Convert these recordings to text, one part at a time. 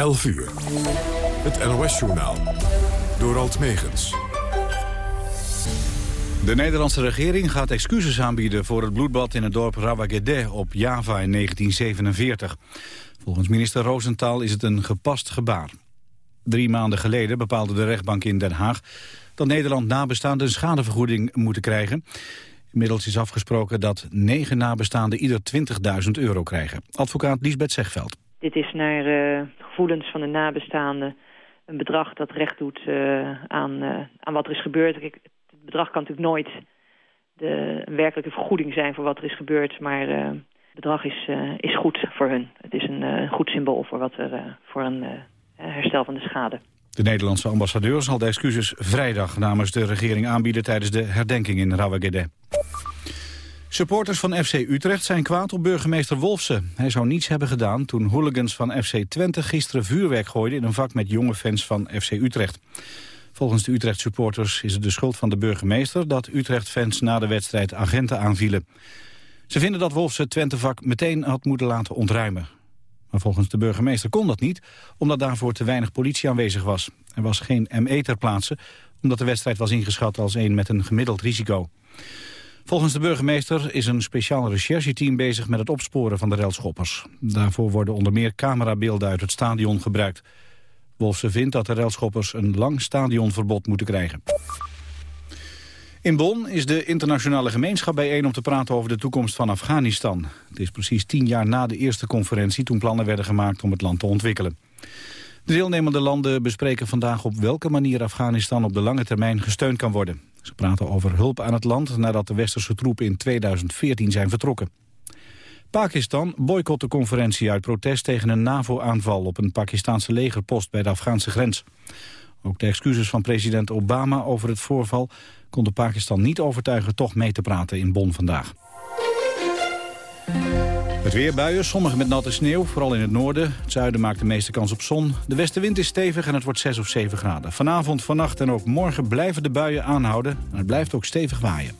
11 uur. Het NOS-journaal. Door Alt Megens. De Nederlandse regering gaat excuses aanbieden voor het bloedbad in het dorp Rawagede op Java in 1947. Volgens minister Rosenthal is het een gepast gebaar. Drie maanden geleden bepaalde de rechtbank in Den Haag dat Nederland nabestaanden een schadevergoeding moeten krijgen. Inmiddels is afgesproken dat negen nabestaanden ieder 20.000 euro krijgen. Advocaat Liesbeth Zegveld. Dit is naar uh, gevoelens van de nabestaanden een bedrag dat recht doet uh, aan, uh, aan wat er is gebeurd. het bedrag kan natuurlijk nooit de werkelijke vergoeding zijn voor wat er is gebeurd. Maar het bedrag is, is goed voor hun. Het is een goed symbool voor, wat er, voor een herstel van de schade. De Nederlandse ambassadeur zal de excuses vrijdag namens de regering aanbieden tijdens de herdenking in Rawagede. Supporters van FC Utrecht zijn kwaad op burgemeester Wolfsen. Hij zou niets hebben gedaan toen hooligans van FC Twente gisteren vuurwerk gooiden in een vak met jonge fans van FC Utrecht. Volgens de Utrecht supporters is het de schuld van de burgemeester dat Utrecht-fans na de wedstrijd agenten aanvielen. Ze vinden dat Wolfsen het Twente-vak meteen had moeten laten ontruimen. Maar volgens de burgemeester kon dat niet, omdat daarvoor te weinig politie aanwezig was. Er was geen ME ter plaatse, omdat de wedstrijd was ingeschat als een met een gemiddeld risico. Volgens de burgemeester is een speciaal rechercheteam bezig met het opsporen van de relschoppers. Daarvoor worden onder meer camerabeelden uit het stadion gebruikt. Wolfse vindt dat de relschoppers een lang stadionverbod moeten krijgen. In Bonn is de internationale gemeenschap bijeen om te praten over de toekomst van Afghanistan. Het is precies tien jaar na de eerste conferentie toen plannen werden gemaakt om het land te ontwikkelen. De deelnemende landen bespreken vandaag op welke manier Afghanistan op de lange termijn gesteund kan worden. Ze praten over hulp aan het land nadat de westerse troepen in 2014 zijn vertrokken. Pakistan boycott de conferentie uit protest tegen een NAVO-aanval op een Pakistanse legerpost bij de Afghaanse grens. Ook de excuses van president Obama over het voorval konden Pakistan niet overtuigen toch mee te praten in Bonn vandaag. Het weer buien, sommige met natte sneeuw, vooral in het noorden. Het zuiden maakt de meeste kans op zon. De westenwind is stevig en het wordt 6 of 7 graden. Vanavond, vannacht en ook morgen blijven de buien aanhouden. En het blijft ook stevig waaien.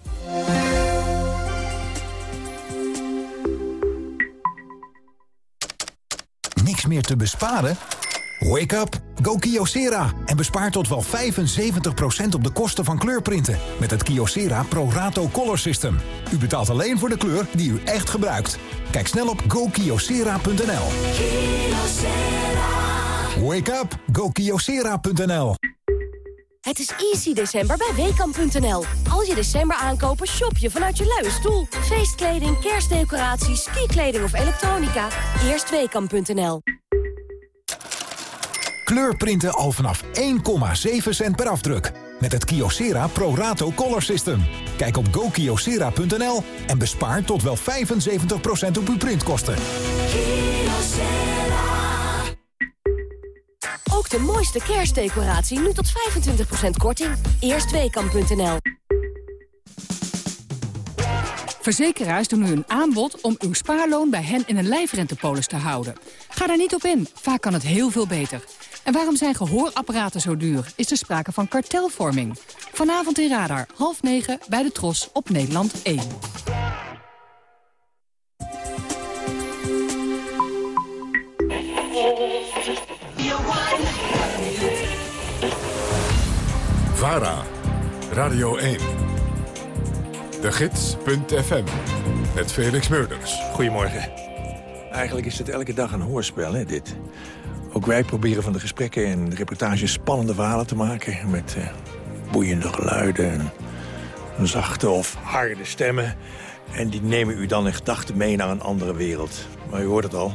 Niks meer te besparen? Wake up, go Kyocera en bespaar tot wel 75% op de kosten van kleurprinten met het Kyocera Pro Rato Color System. U betaalt alleen voor de kleur die u echt gebruikt. Kijk snel op gokyocera.nl. Wake up, gokyocera.nl. Het is easy december bij WKAM.nl. Als je december aankopen, shop je vanuit je luie stoel. Feestkleding, kerstdecoraties, skikleding of elektronica. Eerst WKAM.nl. Kleurprinten al vanaf 1,7 cent per afdruk. Met het Kyocera Pro Rato Color System. Kijk op gokyocera.nl en bespaar tot wel 75% op uw printkosten. Ook de mooiste kerstdecoratie nu tot 25% korting. Eerstweekam.nl Verzekeraars doen u een aanbod om uw spaarloon bij hen in een lijfrentepolis te houden. Ga daar niet op in, vaak kan het heel veel beter. En waarom zijn gehoorapparaten zo duur? Is er sprake van kartelvorming? Vanavond in Radar, half negen, bij de Tros op Nederland 1. VARA, Radio 1. De Gids.fm, met Felix Meurders. Goedemorgen. Eigenlijk is het elke dag een hoorspel, hè, dit. Ook wij proberen van de gesprekken en de reportages spannende verhalen te maken... met uh, boeiende geluiden en zachte of harde stemmen. En die nemen u dan in gedachten mee naar een andere wereld. Maar u hoort het al.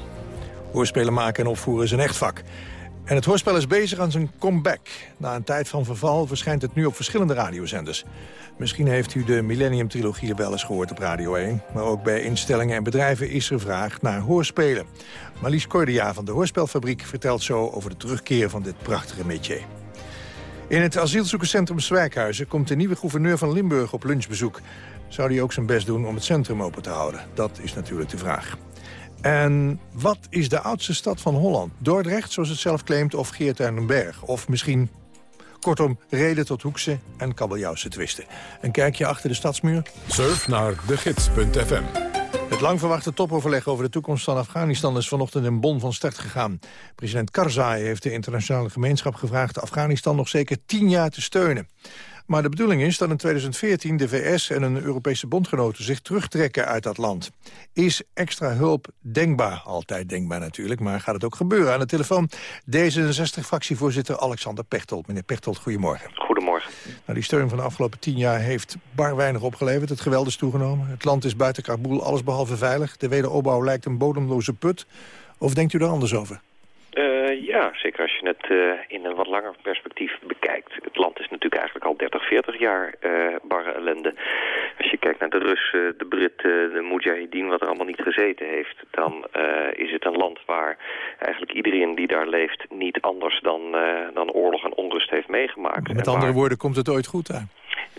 Hoorspelen maken en opvoeren is een echt vak. En het hoorspel is bezig aan zijn comeback. Na een tijd van verval verschijnt het nu op verschillende radiozenders. Misschien heeft u de Millennium-trilogie wel eens gehoord op Radio 1. Maar ook bij instellingen en bedrijven is er vraag naar hoorspelen. Marlies Cordia van de Hoorspelfabriek vertelt zo over de terugkeer van dit prachtige métier. In het asielzoekerscentrum Zwijkhuizen komt de nieuwe gouverneur van Limburg op lunchbezoek. Zou hij ook zijn best doen om het centrum open te houden? Dat is natuurlijk de vraag. En wat is de oudste stad van Holland? Dordrecht, zoals het zelf claimt, of Geertuinenberg? Of misschien, kortom, reden tot Hoekse en kabeljauwse twisten. Een kijkje achter de stadsmuur? Surf naar degids.fm Het lang verwachte topoverleg over de toekomst van Afghanistan is vanochtend in Bonn van start gegaan. President Karzai heeft de internationale gemeenschap gevraagd Afghanistan nog zeker tien jaar te steunen. Maar de bedoeling is dat in 2014 de VS en een Europese bondgenoten zich terugtrekken uit dat land. Is extra hulp denkbaar? Altijd denkbaar natuurlijk, maar gaat het ook gebeuren? Aan de telefoon D66-fractievoorzitter Alexander Pechtold. Meneer Pechtold, goedemorgen. Goedemorgen. Nou, die steun van de afgelopen tien jaar heeft bar weinig opgeleverd. Het geweld is toegenomen. Het land is buiten Kabul allesbehalve veilig. De wederopbouw lijkt een bodemloze put. Of denkt u er anders over? Uh, ja, zeker als je het uh, in een wat langer perspectief bekijkt. Het land is natuurlijk eigenlijk al 30, 40 jaar uh, barre ellende. Als je kijkt naar de Russen, de Britten, de Mujahideen, wat er allemaal niet gezeten heeft... dan is het een land waar eigenlijk iedereen die daar leeft... niet anders dan, dan oorlog en onrust heeft meegemaakt. Met andere woorden, komt het ooit goed aan?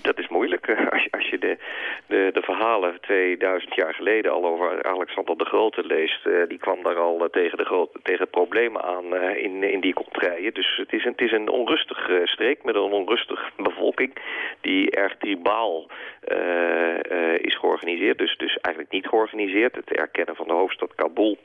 Dat is moeilijk. Als je, als je de, de, de verhalen 2000 jaar geleden al over Alexander de Grote leest... die kwam daar al tegen, de grote, tegen problemen aan uh, in, in die contraien. Dus het is, een, het is een onrustig uh, streek met een onrustig bevolking die erg tribaal is georganiseerd. Dus, dus eigenlijk niet georganiseerd. Het erkennen van de hoofdstad Kabul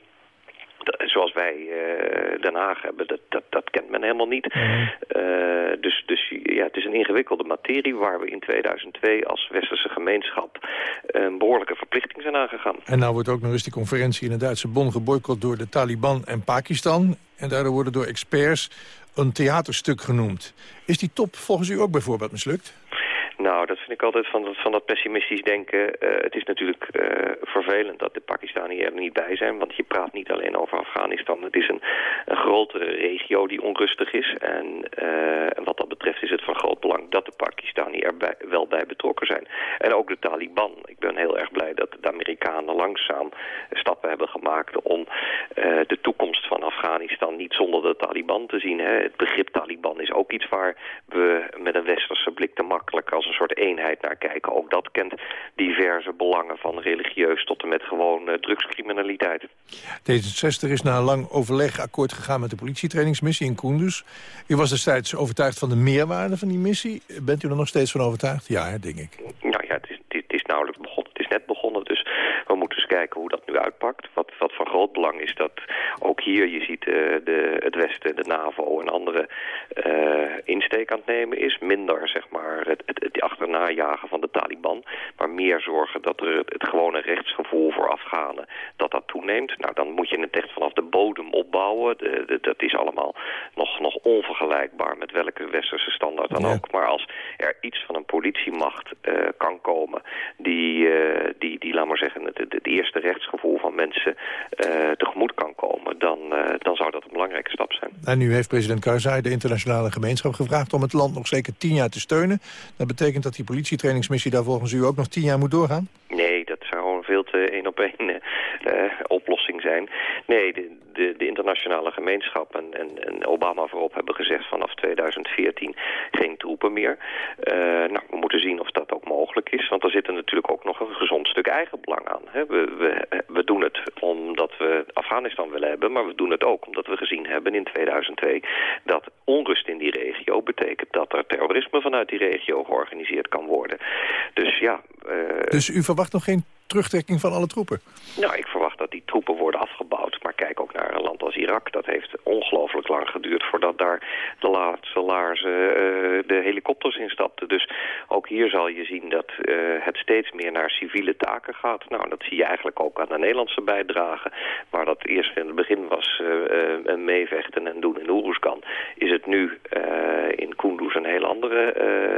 zoals wij uh, Den Haag hebben, dat, dat, dat kent men helemaal niet. Mm. Uh, dus dus ja, het is een ingewikkelde materie waar we in 2002 als westerse gemeenschap een behoorlijke verplichting zijn aangegaan. En nou wordt ook nog eens die conferentie in de Duitse Bonn geboycott door de Taliban en Pakistan. En daardoor worden door experts een theaterstuk genoemd. Is die top volgens u ook bijvoorbeeld mislukt? Nou, dat vind ik altijd van dat, van dat pessimistisch denken. Uh, het is natuurlijk uh, vervelend dat de Pakistani er niet bij zijn. Want je praat niet alleen over Afghanistan. Het is een, een grotere regio die onrustig is. En uh, wat dat betreft is het van groot belang dat de Pakistani er wel bij betrokken zijn. En ook de Taliban. Ik ben heel erg blij dat de Amerikanen langzaam stappen hebben gemaakt... om de toekomst van Afghanistan niet zonder de Taliban te zien. Hè. Het begrip Taliban is ook iets waar we met een westerse blik te makkelijk... als een soort eenheid naar kijken. Ook dat kent diverse belangen van religieus tot en met gewoon uh, drugscriminaliteit. D66 is na een lang overleg akkoord gegaan met de politietrainingsmissie in Kunduz. U was destijds overtuigd van de meerwaarde van die missie. Bent u er nog steeds van overtuigd? Ja, denk ik. Nou ja, het is, het is nauwelijks begonnen. Het is net begonnen, dus we moeten eens kijken hoe dat nu uitpakt. Wat, wat van groot belang is dat ook hier, je ziet uh, de, De NAVO en andere uh, insteek aan het nemen is. Minder, zeg maar, het, het, het achterna jagen van de Taliban. Maar meer zorgen dat er het, het gewone rechtsgevoel voor Afghanen, dat dat toeneemt. Nou, dan moet je het echt vanaf de bodem opbouwen. De, de, dat is allemaal nog, nog onvergelijkbaar met welke westerse standaard dan ja. ook. Maar als er iets van een politiemacht uh, kan komen die, uh, die, die, laat maar zeggen, het, eerste rechtsgevoel van mensen uh, tegemoet kan komen, dan, dan zou dat een belangrijke stap zijn. En nu heeft president Karzai de internationale gemeenschap gevraagd om het land nog zeker tien jaar te steunen. Dat betekent dat die politietrainingsmissie daar volgens u ook nog tien jaar moet doorgaan? Nee, dat zou veel te één op één oplossing zijn. Nee, de, de, de internationale gemeenschap en, en, en, Obama voorop hebben gezegd vanaf 2014 geen troepen meer. Uh, nou, we moeten zien of dat ook mogelijk is, want er zit er natuurlijk ook nog een gezond stuk eigen belang aan. Hè. We, we, we doen het omdat we Afghanistan willen hebben, maar we doen het ook omdat we gezien hebben in 2002 dat onrust in die regio betekent dat er terrorisme vanuit die regio georganiseerd kan worden. Dus ja... Uh, dus u verwacht nog geen terugtrekking van alle troepen? Nou, ik verwacht dat die troepen worden afgebouwd. Maar kijk ook naar een land als Irak. Dat heeft ongelooflijk lang geduurd voordat daar de laatste laarzen uh, de helikopters instapten. Dus ook hier zal je zien dat uh, het steeds meer naar civiele taken gaat. Nou, dat zie je eigenlijk ook aan de Nederlandse bijdrage. Waar dat eerst in het begin was uh, meevechten en doen in Oeruzkan. Is het nu in Kunduz een heel andere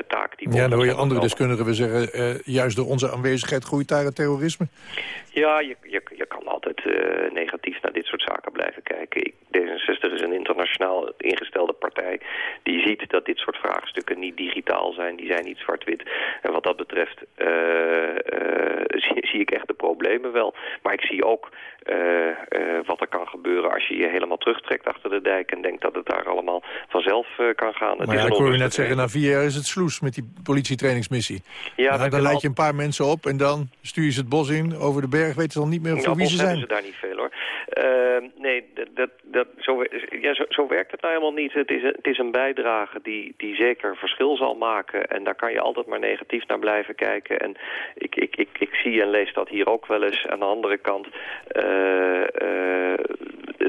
taak. Die ja, dan hoor je andere deskundigen we zeggen... juist door onze aanwezigheid groeit daar het terrorisme? Ja, je, je, je kan altijd negatief naar dit soort zaken blijven kijken. D66 is een internationaal ingestelde partij die ziet dat dit soort vraagstukken niet digitaal zijn. Die zijn niet zwart-wit. En wat dat betreft uh, uh, zie, zie, ik echt de problemen wel. Maar ik zie ook wat er kan gebeuren als je je helemaal terugtrekt achter de dijk... en denkt dat het daar allemaal vanzelf kan gaan. Maar ja, ik hoor u net zeggen, na vier jaar is het sloes met die politietrainingsmissie. Ja, dan dan leid je een paar mensen op en dan stuur je ze het bos in over de berg. Weten ze dan niet meer voor nou, wie ze zijn. ze daar niet veel hoor. Uh, nee, dat, dat, dat, zo, ja, zo, zo, werkt het nou helemaal niet. Het is, het is een bijdrage die, die zeker verschil zal maken. En daar kan je altijd maar negatief naar blijven kijken. En ik, ik, ik, ik zie en lees dat hier ook wel eens. Aan de andere kant,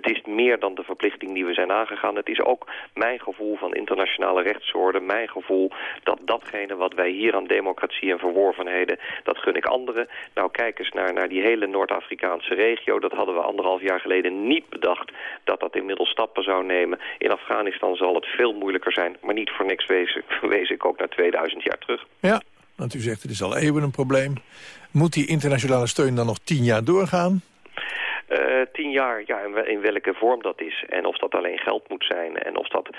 het is meer dan de verplichting die we zijn aangegaan. Het is ook mijn gevoel van internationale rechtsorde, mijn gevoel dat datgene wat wij hier aan democratie en verworvenheden, dat gun ik anderen. Nou, kijk eens naar, naar die hele Noord-Afrikaanse regio. Dat hadden we anderhalf jaar geleden niet bedacht dat dat inmiddels stappen zou nemen. In Afghanistan zal het veel moeilijker zijn, maar niet voor niks wees, wees ik ook naar 2000 jaar terug. Ja, want u zegt het is al eeuwen een probleem. Moet die internationale steun dan nog tien jaar doorgaan? Uh, tien jaar, ja, in welke vorm dat is. En of dat alleen geld moet zijn. En of dat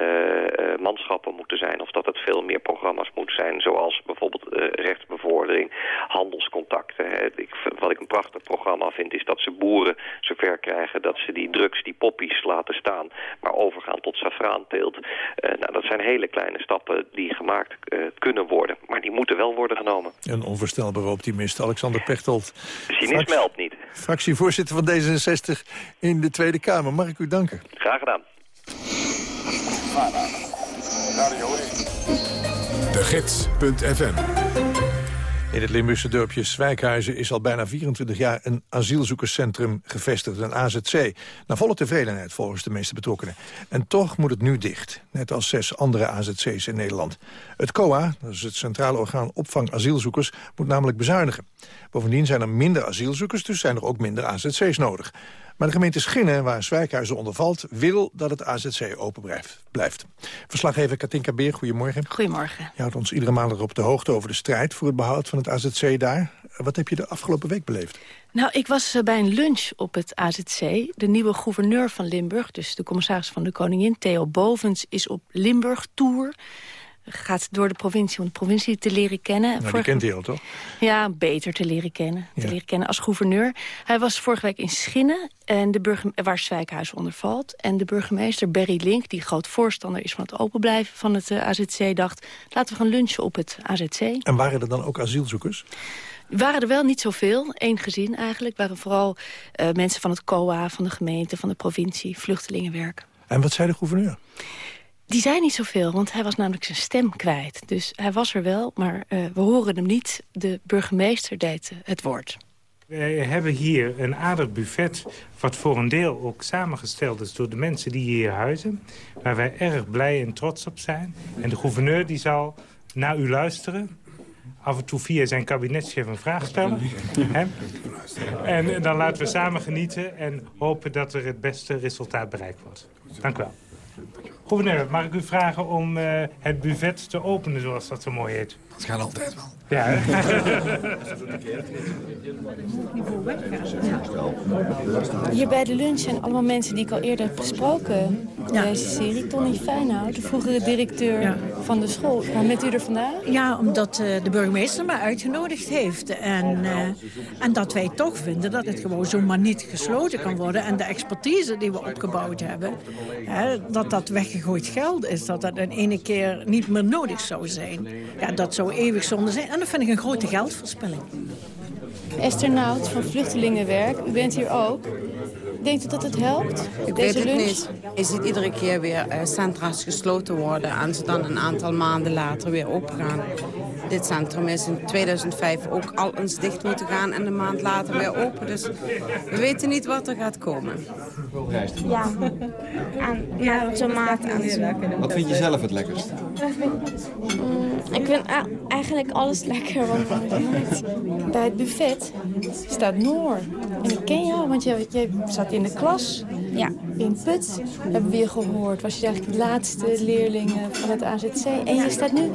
uh, manschappen moeten zijn. Of dat het veel meer programma's moeten zijn. Zoals bijvoorbeeld rechtsbevordering, handelscontacten. Hè. Ik, wat ik een prachtig programma vind is dat ze boeren zover krijgen... dat ze die drugs, die poppies laten staan. Maar overgaan tot safraanteelt. nou, dat zijn hele kleine stappen die gemaakt kunnen worden. Maar die moeten wel worden genomen. Een onvoorstelbare optimist, Alexander Pechtold. Cynisme helpt niet. Fractievoorzitter van D66 in de Tweede Kamer. Mag ik u danken? Graag gedaan. De Gids.fm in het Limburgse dorpje Zwijkhuizen is al bijna 24 jaar een asielzoekerscentrum gevestigd, een AZC. Naar volle tevredenheid volgens de meeste betrokkenen. En toch moet het nu dicht, net als zes andere AZC's in Nederland. Het COA, dat is het Centrale Orgaan Opvang Asielzoekers, moet namelijk bezuinigen. Bovendien zijn er minder asielzoekers, dus zijn er ook minder AZC's nodig. Maar de gemeente Schinnen, waar Zwijkhuizen onder valt... wil dat het AZC open blijft. Verslaggever Katinka Beer, goedemorgen. Goedemorgen. Je houdt ons iedere maand op de hoogte over de strijd... voor het behoud van het AZC daar. Wat heb je de afgelopen week beleefd? Nou, ik was eh, bij een lunch op het AZC. De nieuwe gouverneur van Limburg, dus de commissaris van de Koningin... Theo Bovens, is op Limburg-tour gaat door de provincie om de provincie te leren kennen. Nou, die kent hij al, toch? Ja, beter te leren kennen. Te leren kennen als gouverneur. Hij was vorige week in Schinnen, en de burger, waar Zwijkhuis onder valt. En de burgemeester Berry Link, die groot voorstander is van het openblijven van het uh, AZC... dacht, laten we gaan lunchen op het AZC. En waren er dan ook asielzoekers? waren er wel niet zoveel, één gezin eigenlijk. waren vooral uh, mensen van het COA, van de gemeente, van de provincie, vluchtelingenwerk. En wat zei de gouverneur? Die zei niet zoveel, want hij was namelijk zijn stem kwijt. Dus hij was er wel, maar uh, we horen hem niet. De burgemeester deed het woord. Wij hebben hier een aardig buffet... wat voor een deel ook samengesteld is door de mensen die hier huizen. Waar wij erg blij en trots op zijn. En de gouverneur die zal naar u luisteren af en toe via zijn kabinetchef een vraag stellen. en dan laten we samen genieten en hopen dat er het beste resultaat bereikt wordt. Dank u wel. Gouverneur, mag ik u vragen om uh, het buffet te openen, zoals dat zo mooi heet? Dat gaat altijd wel. Ja, Hier bij de lunch zijn allemaal mensen die ik al eerder heb gesproken in deze serie. Tony Fijnhout, de vroegere directeur van de school. Waar met u er vandaan? Ja, omdat uh, de burgemeester mij uitgenodigd heeft. En, uh, en dat wij toch vinden dat het gewoon zomaar niet gesloten kan worden. En de expertise die we opgebouwd hebben, hè, dat dat weggegooid geld is. Dat dat in ene keer niet meer nodig zou zijn. Ja, dat zou eeuwig zonde zijn. En dat vind ik een grote geldverspilling. Esther Nout van Vluchtelingenwerk, u bent hier ook. Denkt u dat het helpt? Ik deze weet het lunch? niet. Je ziet iedere keer weer uh, centra's gesloten worden... en ze dan een aantal maanden later weer opengaan. Dit centrum is in 2005 ook al eens dicht moeten gaan... en een maand later weer open. Dus we weten niet wat er gaat komen. Ja, en ja, tomaat en zo. Wat vind je zelf het lekkerst? Mm, ik vind a- eigenlijk alles lekker. Want Bij het buffet staat Noor. En ik ken jou, want jij, jij zat in de klas. Ja. In Put hebben we je gehoord. Was je eigenlijk de laatste leerling eh, van het AZC. En je staat nu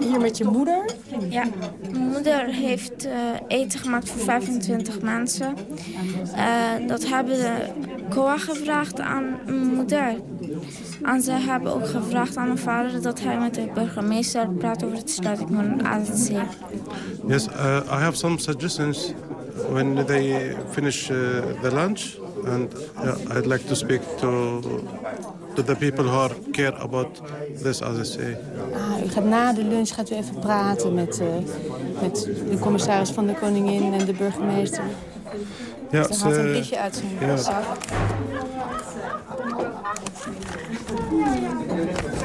hier met je moeder. Ja, mijn moeder heeft eh, eten gemaakt voor 25 mensen. Eh, dat hebben de COA gevraagd aan mijn moeder. En ze hebben ook gevraagd aan mijn vader dat hij met de burgemeester praat over het sluiting van het AZC. Yes, uh, I have some suggestions when they finish uh, the lunch. And yeah, I'd like to speak to, to the people who are care about this AZC. Ah, u gaat na de lunch gaat u even praten met, eh, met de commissaris van de koningin en de burgemeester. Ja, hij haalt een ze- blikje uit zijn ja. zak.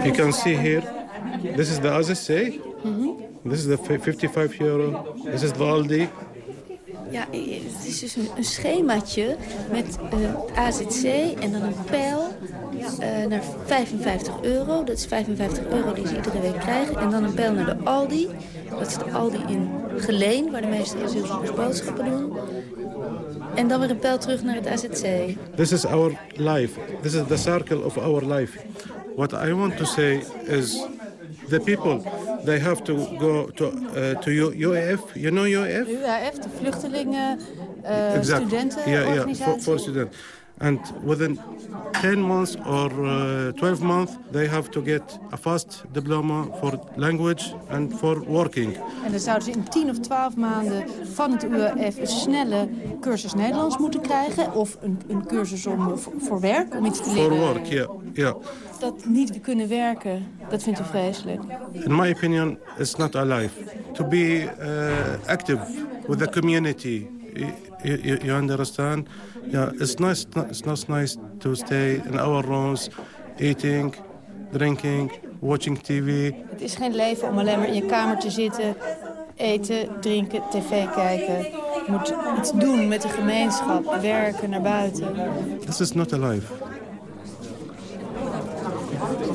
You can see here, this is the AZC. This is the fi- 55 euro. This is the Aldi. Ja, het is dus een, een schemaatje met uh, AZC en dan een pijl uh, naar 55 euro. Dat is 55 euro die ze iedere week krijgen. En dan een pijl naar de Aldi. Dat is de Aldi in Geleen, waar de meeste asielzoekers boodschappen doen. En dan weer een pijl terug naar het AZC. This is our life. This is the circle of our life. What I want to say is the people they have to go to uh, to UAF. You know UAF? UAF, de vluchtelingen, uh, exactly. studentenorganisatie. Yeah, yeah, for, for students. And within 10 months or uh, 12 months, they have to get a fast diploma for language and for working. En dan zouden ze in 10 of 12 maanden van het UAF een snelle cursus Nederlands moeten krijgen. Of een, een cursus om, voor, voor werk, om iets te leren. For work, ja. Yeah, yeah. Dat niet kunnen werken, dat vindt u vreselijk. In my opinion, it's not a life. To be uh, active with the community, you, you, you understand? Yeah, it's nice. It's not nice to stay in our rooms, eating, drinking, watching TV. Het is geen leven om alleen maar in je kamer te zitten, eten, drinken, tv kijken. Je moet iets doen met de gemeenschap, werken, naar buiten. This is not a life.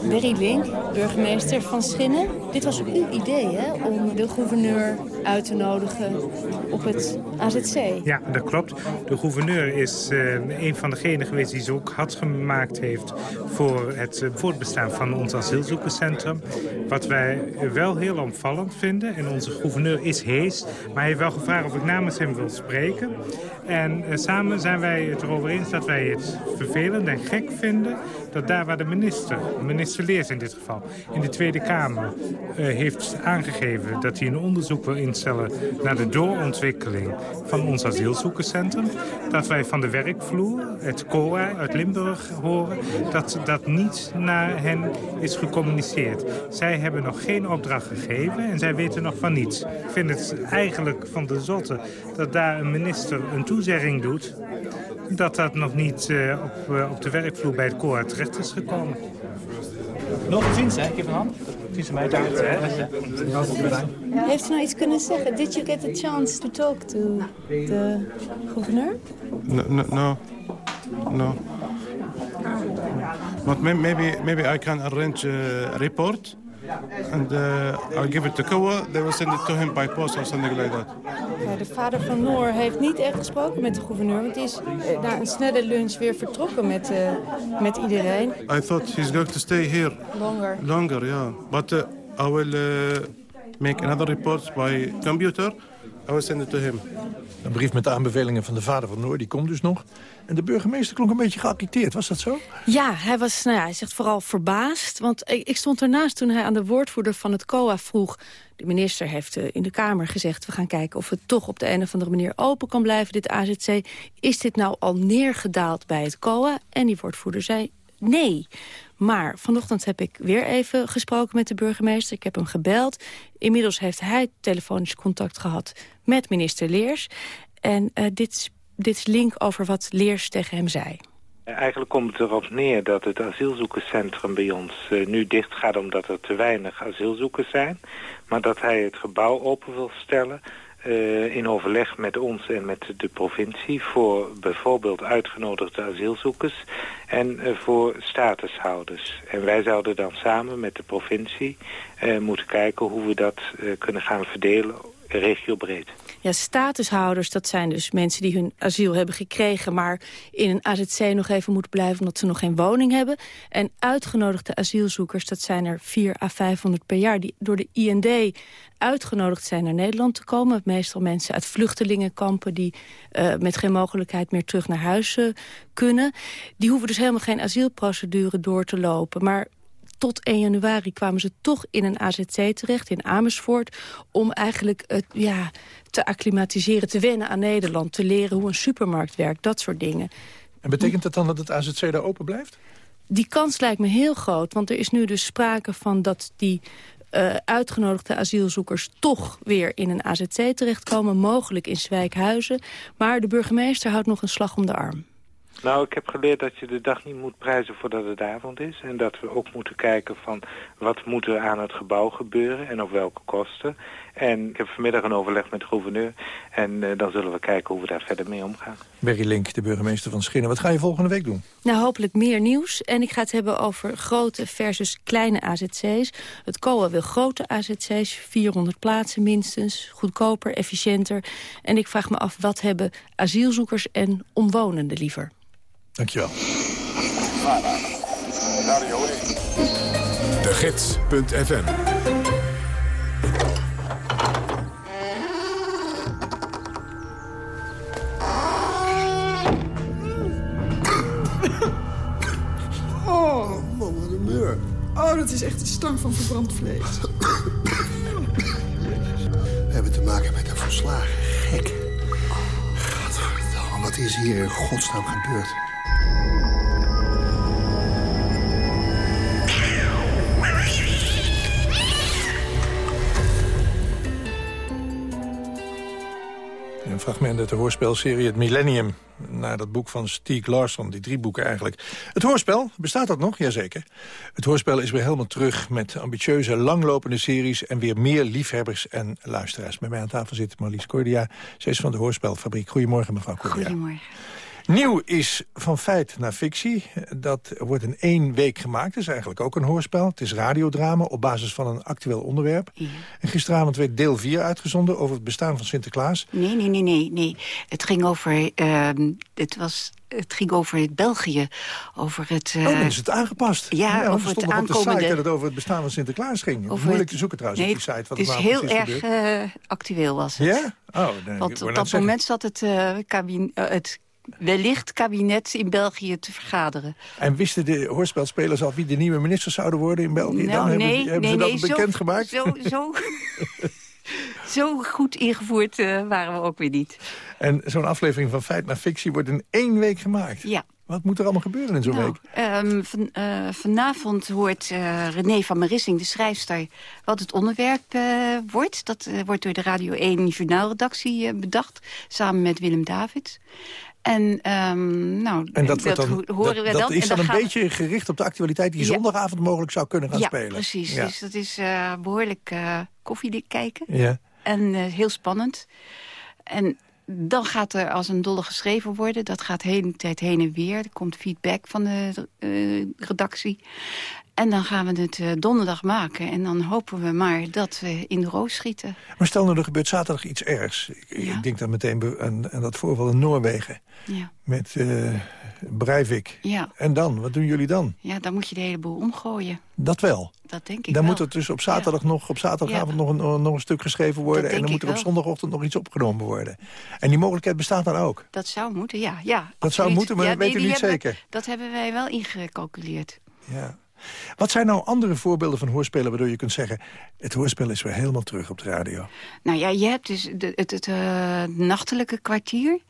Berry Link, burgemeester van Schinnen. Dit was uw idee, hè, om de gouverneur uit te nodigen op het AZC. Ja, dat klopt. De gouverneur is uh, een van degenen geweest die zo ook had gemaakt heeft... voor het uh, voortbestaan van ons asielzoekerscentrum. Wat wij wel heel opvallend vinden. En onze gouverneur is hees, maar hij heeft wel gevraagd of ik namens hem wil spreken. En uh, samen zijn wij het erover eens dat wij het vervelend en gek vinden... dat daar waar de minister, minister Leers in dit geval, in de Tweede Kamer... heeft aangegeven dat hij een onderzoek wil instellen naar de doorontwikkeling van ons asielzoekerscentrum. Dat wij van de werkvloer, het COA uit Limburg, horen dat dat niet naar hen is gecommuniceerd. Zij hebben nog geen opdracht gegeven en zij weten nog van niets. Ik vind het eigenlijk van de zotte dat daar een minister een toezegging doet... dat dat nog niet uh, op, uh, op de werkvloer bij het COA terecht is gekomen. Nog een zin, hè? Ik heb een hand. Het mij daar. Heeft u nou iets kunnen zeggen? Did you get a chance to talk to the gouverneur? No, no, no. no. But maybe, maybe I can arrange a report and uh, I'll give it to Koa. They will send it to him by post or something like that. Ja, de vader van Noor heeft niet echt gesproken met de gouverneur. Want hij is uh, na een snelle lunch weer vertrokken met, uh, met iedereen. I thought he's going to stay here. Longer. Longer, yeah. But uh, I will make another report by computer. I will send it to him. Een brief met de aanbevelingen van de vader van Noor, die komt dus nog. En de burgemeester klonk een beetje geagiteerd, was dat zo? Ja, hij, was, nou ja, hij zegt vooral verbaasd. Want ik, ik stond ernaast toen hij aan de woordvoerder van het COA vroeg... de minister heeft uh, in de Kamer gezegd... we gaan kijken of het toch op de een of andere manier open kan blijven, dit AZC. Is dit nou al neergedaald bij het COA? En die woordvoerder zei nee. Maar vanochtend heb ik weer even gesproken met de burgemeester. Ik heb hem gebeld. Inmiddels heeft hij telefonisch contact gehad met minister Leers. En uh, dit, dit is link over wat Leers tegen hem zei. Eigenlijk komt het erop neer dat het asielzoekerscentrum bij ons uh, nu dicht gaat... omdat er te weinig asielzoekers zijn. Maar dat hij het gebouw open wil stellen... Uh, in overleg met ons en met de provincie... voor bijvoorbeeld uitgenodigde asielzoekers en uh, voor statushouders. En wij zouden dan samen met de provincie uh, moeten kijken... hoe we dat kunnen gaan verdelen regiobreed. Ja, statushouders, dat zijn dus mensen die hun asiel hebben gekregen... maar in een AZC nog even moeten blijven omdat ze nog geen woning hebben. En uitgenodigde asielzoekers, dat zijn er 4 à 500 per jaar... die door de IND uitgenodigd zijn naar Nederland te komen. Meestal mensen uit vluchtelingenkampen die uh, met geen mogelijkheid meer terug naar huis uh, kunnen. Die hoeven dus helemaal geen asielprocedure door te lopen. Maar tot 1 januari kwamen ze toch in een AZC terecht, in Amersfoort... om eigenlijk het, ja, te acclimatiseren, te wennen aan Nederland... te leren hoe een supermarkt werkt, dat soort dingen. En betekent dat dan dat het AZC daar open blijft? Die kans lijkt me heel groot, want er is nu dus sprake van dat die... Uh, uitgenodigde asielzoekers toch weer in een AZC terechtkomen. Mogelijk in Zwijkhuizen. Maar de burgemeester houdt nog een slag om de arm. Nou, ik heb geleerd dat je de dag niet moet prijzen voordat het avond is. En dat we ook moeten kijken van wat moet er aan het gebouw gebeuren en op welke kosten. En ik heb vanmiddag een overleg met de gouverneur. En uh, dan zullen we kijken hoe we daar verder mee omgaan. Berry Link, de burgemeester van Schinnen. Wat ga je volgende week doen? Nou, hopelijk meer nieuws. En ik ga het hebben over grote versus kleine AZC's. Het COA wil grote AZC's, 400 plaatsen minstens. Goedkoper, efficiënter. En ik vraag me af, wat hebben asielzoekers en omwonenden liever? Dankjewel. De Gids.fm Oh, wat een muur. Oh, dat is echt een stank van verbrand vlees. We hebben te maken met een verslagen gek. Godverdomme, wat is hier in godsnaam gebeurd? Fragment uit de hoorspelserie Het Millennium. Naar dat boek van Stieg Larsson, die drie boeken eigenlijk. Het hoorspel, bestaat dat nog? Jazeker. Het hoorspel is weer helemaal terug met ambitieuze, langlopende series... en weer meer liefhebbers en luisteraars. Bij mij aan tafel zit Marlies Cordia. Ze is van de Hoorspelfabriek. Goedemorgen, mevrouw Cordia. Goedemorgen. Nieuw is van feit naar fictie. Dat wordt in één week gemaakt. Het is eigenlijk ook een hoorspel. Het is radiodrama op basis van een actueel onderwerp. En gisteravond werd deel 4 uitgezonden over het bestaan van Sinterklaas. Nee, nee, nee, nee. nee. Het ging over... Uh, het was het ging over België, over het... Uh... Oh, dan is het aangepast. Ja, ja over het aankomende... op de site dat het over het bestaan van Sinterklaas ging. Over Moeilijk te zoeken trouwens nee, op die site. Wat het is heel erg uh, actueel was het. Ja? Oh, nee, Want op dat moment zat het, uh, kabin het wellicht kabinet in België te vergaderen. En wisten de hoorspelspelers al wie de nieuwe minister zouden worden in België? Nou, Dan nee, hebben, hebben nee, ze dat nee, bekendgemaakt? Zo, zo, zo goed ingevoerd uh, waren we ook weer niet. En zo'n aflevering van Feit naar Fictie wordt in één week gemaakt? Ja. Wat moet er allemaal gebeuren in zo'n nou, week? Um, van, uh, vanavond hoort uh, René van Marissing, de schrijfster... wat het onderwerp uh, wordt. Dat wordt door de Radio 1 journaalredactie bedacht. Samen met Willem David. En, um, nou, en dat, dat, dan, horen dat, we dat dan. is en dan, dan een beetje gericht op de actualiteit... die ja. zondagavond mogelijk zou kunnen gaan ja, spelen. Precies. Ja, dus dat is behoorlijk koffiedik kijken. Ja. En heel spannend. En dan gaat er als een dolle geschreven worden. Dat gaat de hele tijd heen en weer. Er komt feedback van de redactie. En dan gaan we het uh, donderdag maken. En dan hopen we maar dat we in de roos schieten. Maar stel nou, er gebeurt zaterdag iets ergs. Ik, ja. denk dan meteen aan, aan, dat voorval in Noorwegen. Ja. Met uh, Breivik. Ja. En dan? Wat doen jullie dan? Ja, dan moet je de hele boel omgooien. Dat wel? Dat denk ik Dan wel. moet er dus op zaterdag ja. nog, op zaterdagavond nog, een, nog een stuk geschreven worden. En dan moet er op zondagochtend nog iets opgenomen worden. En die mogelijkheid bestaat dan ook? Dat zou moeten, ja. ja dat absoluut. zou moeten, maar dat die, u niet hebben, zeker? Dat hebben wij wel ingecalculeerd. Ja. Wat zijn nou andere voorbeelden van hoorspelen... waardoor je kunt zeggen, het hoorspel is weer helemaal terug op de radio? Nou ja, je hebt dus de, het, het, uh, nachtelijke kwartier...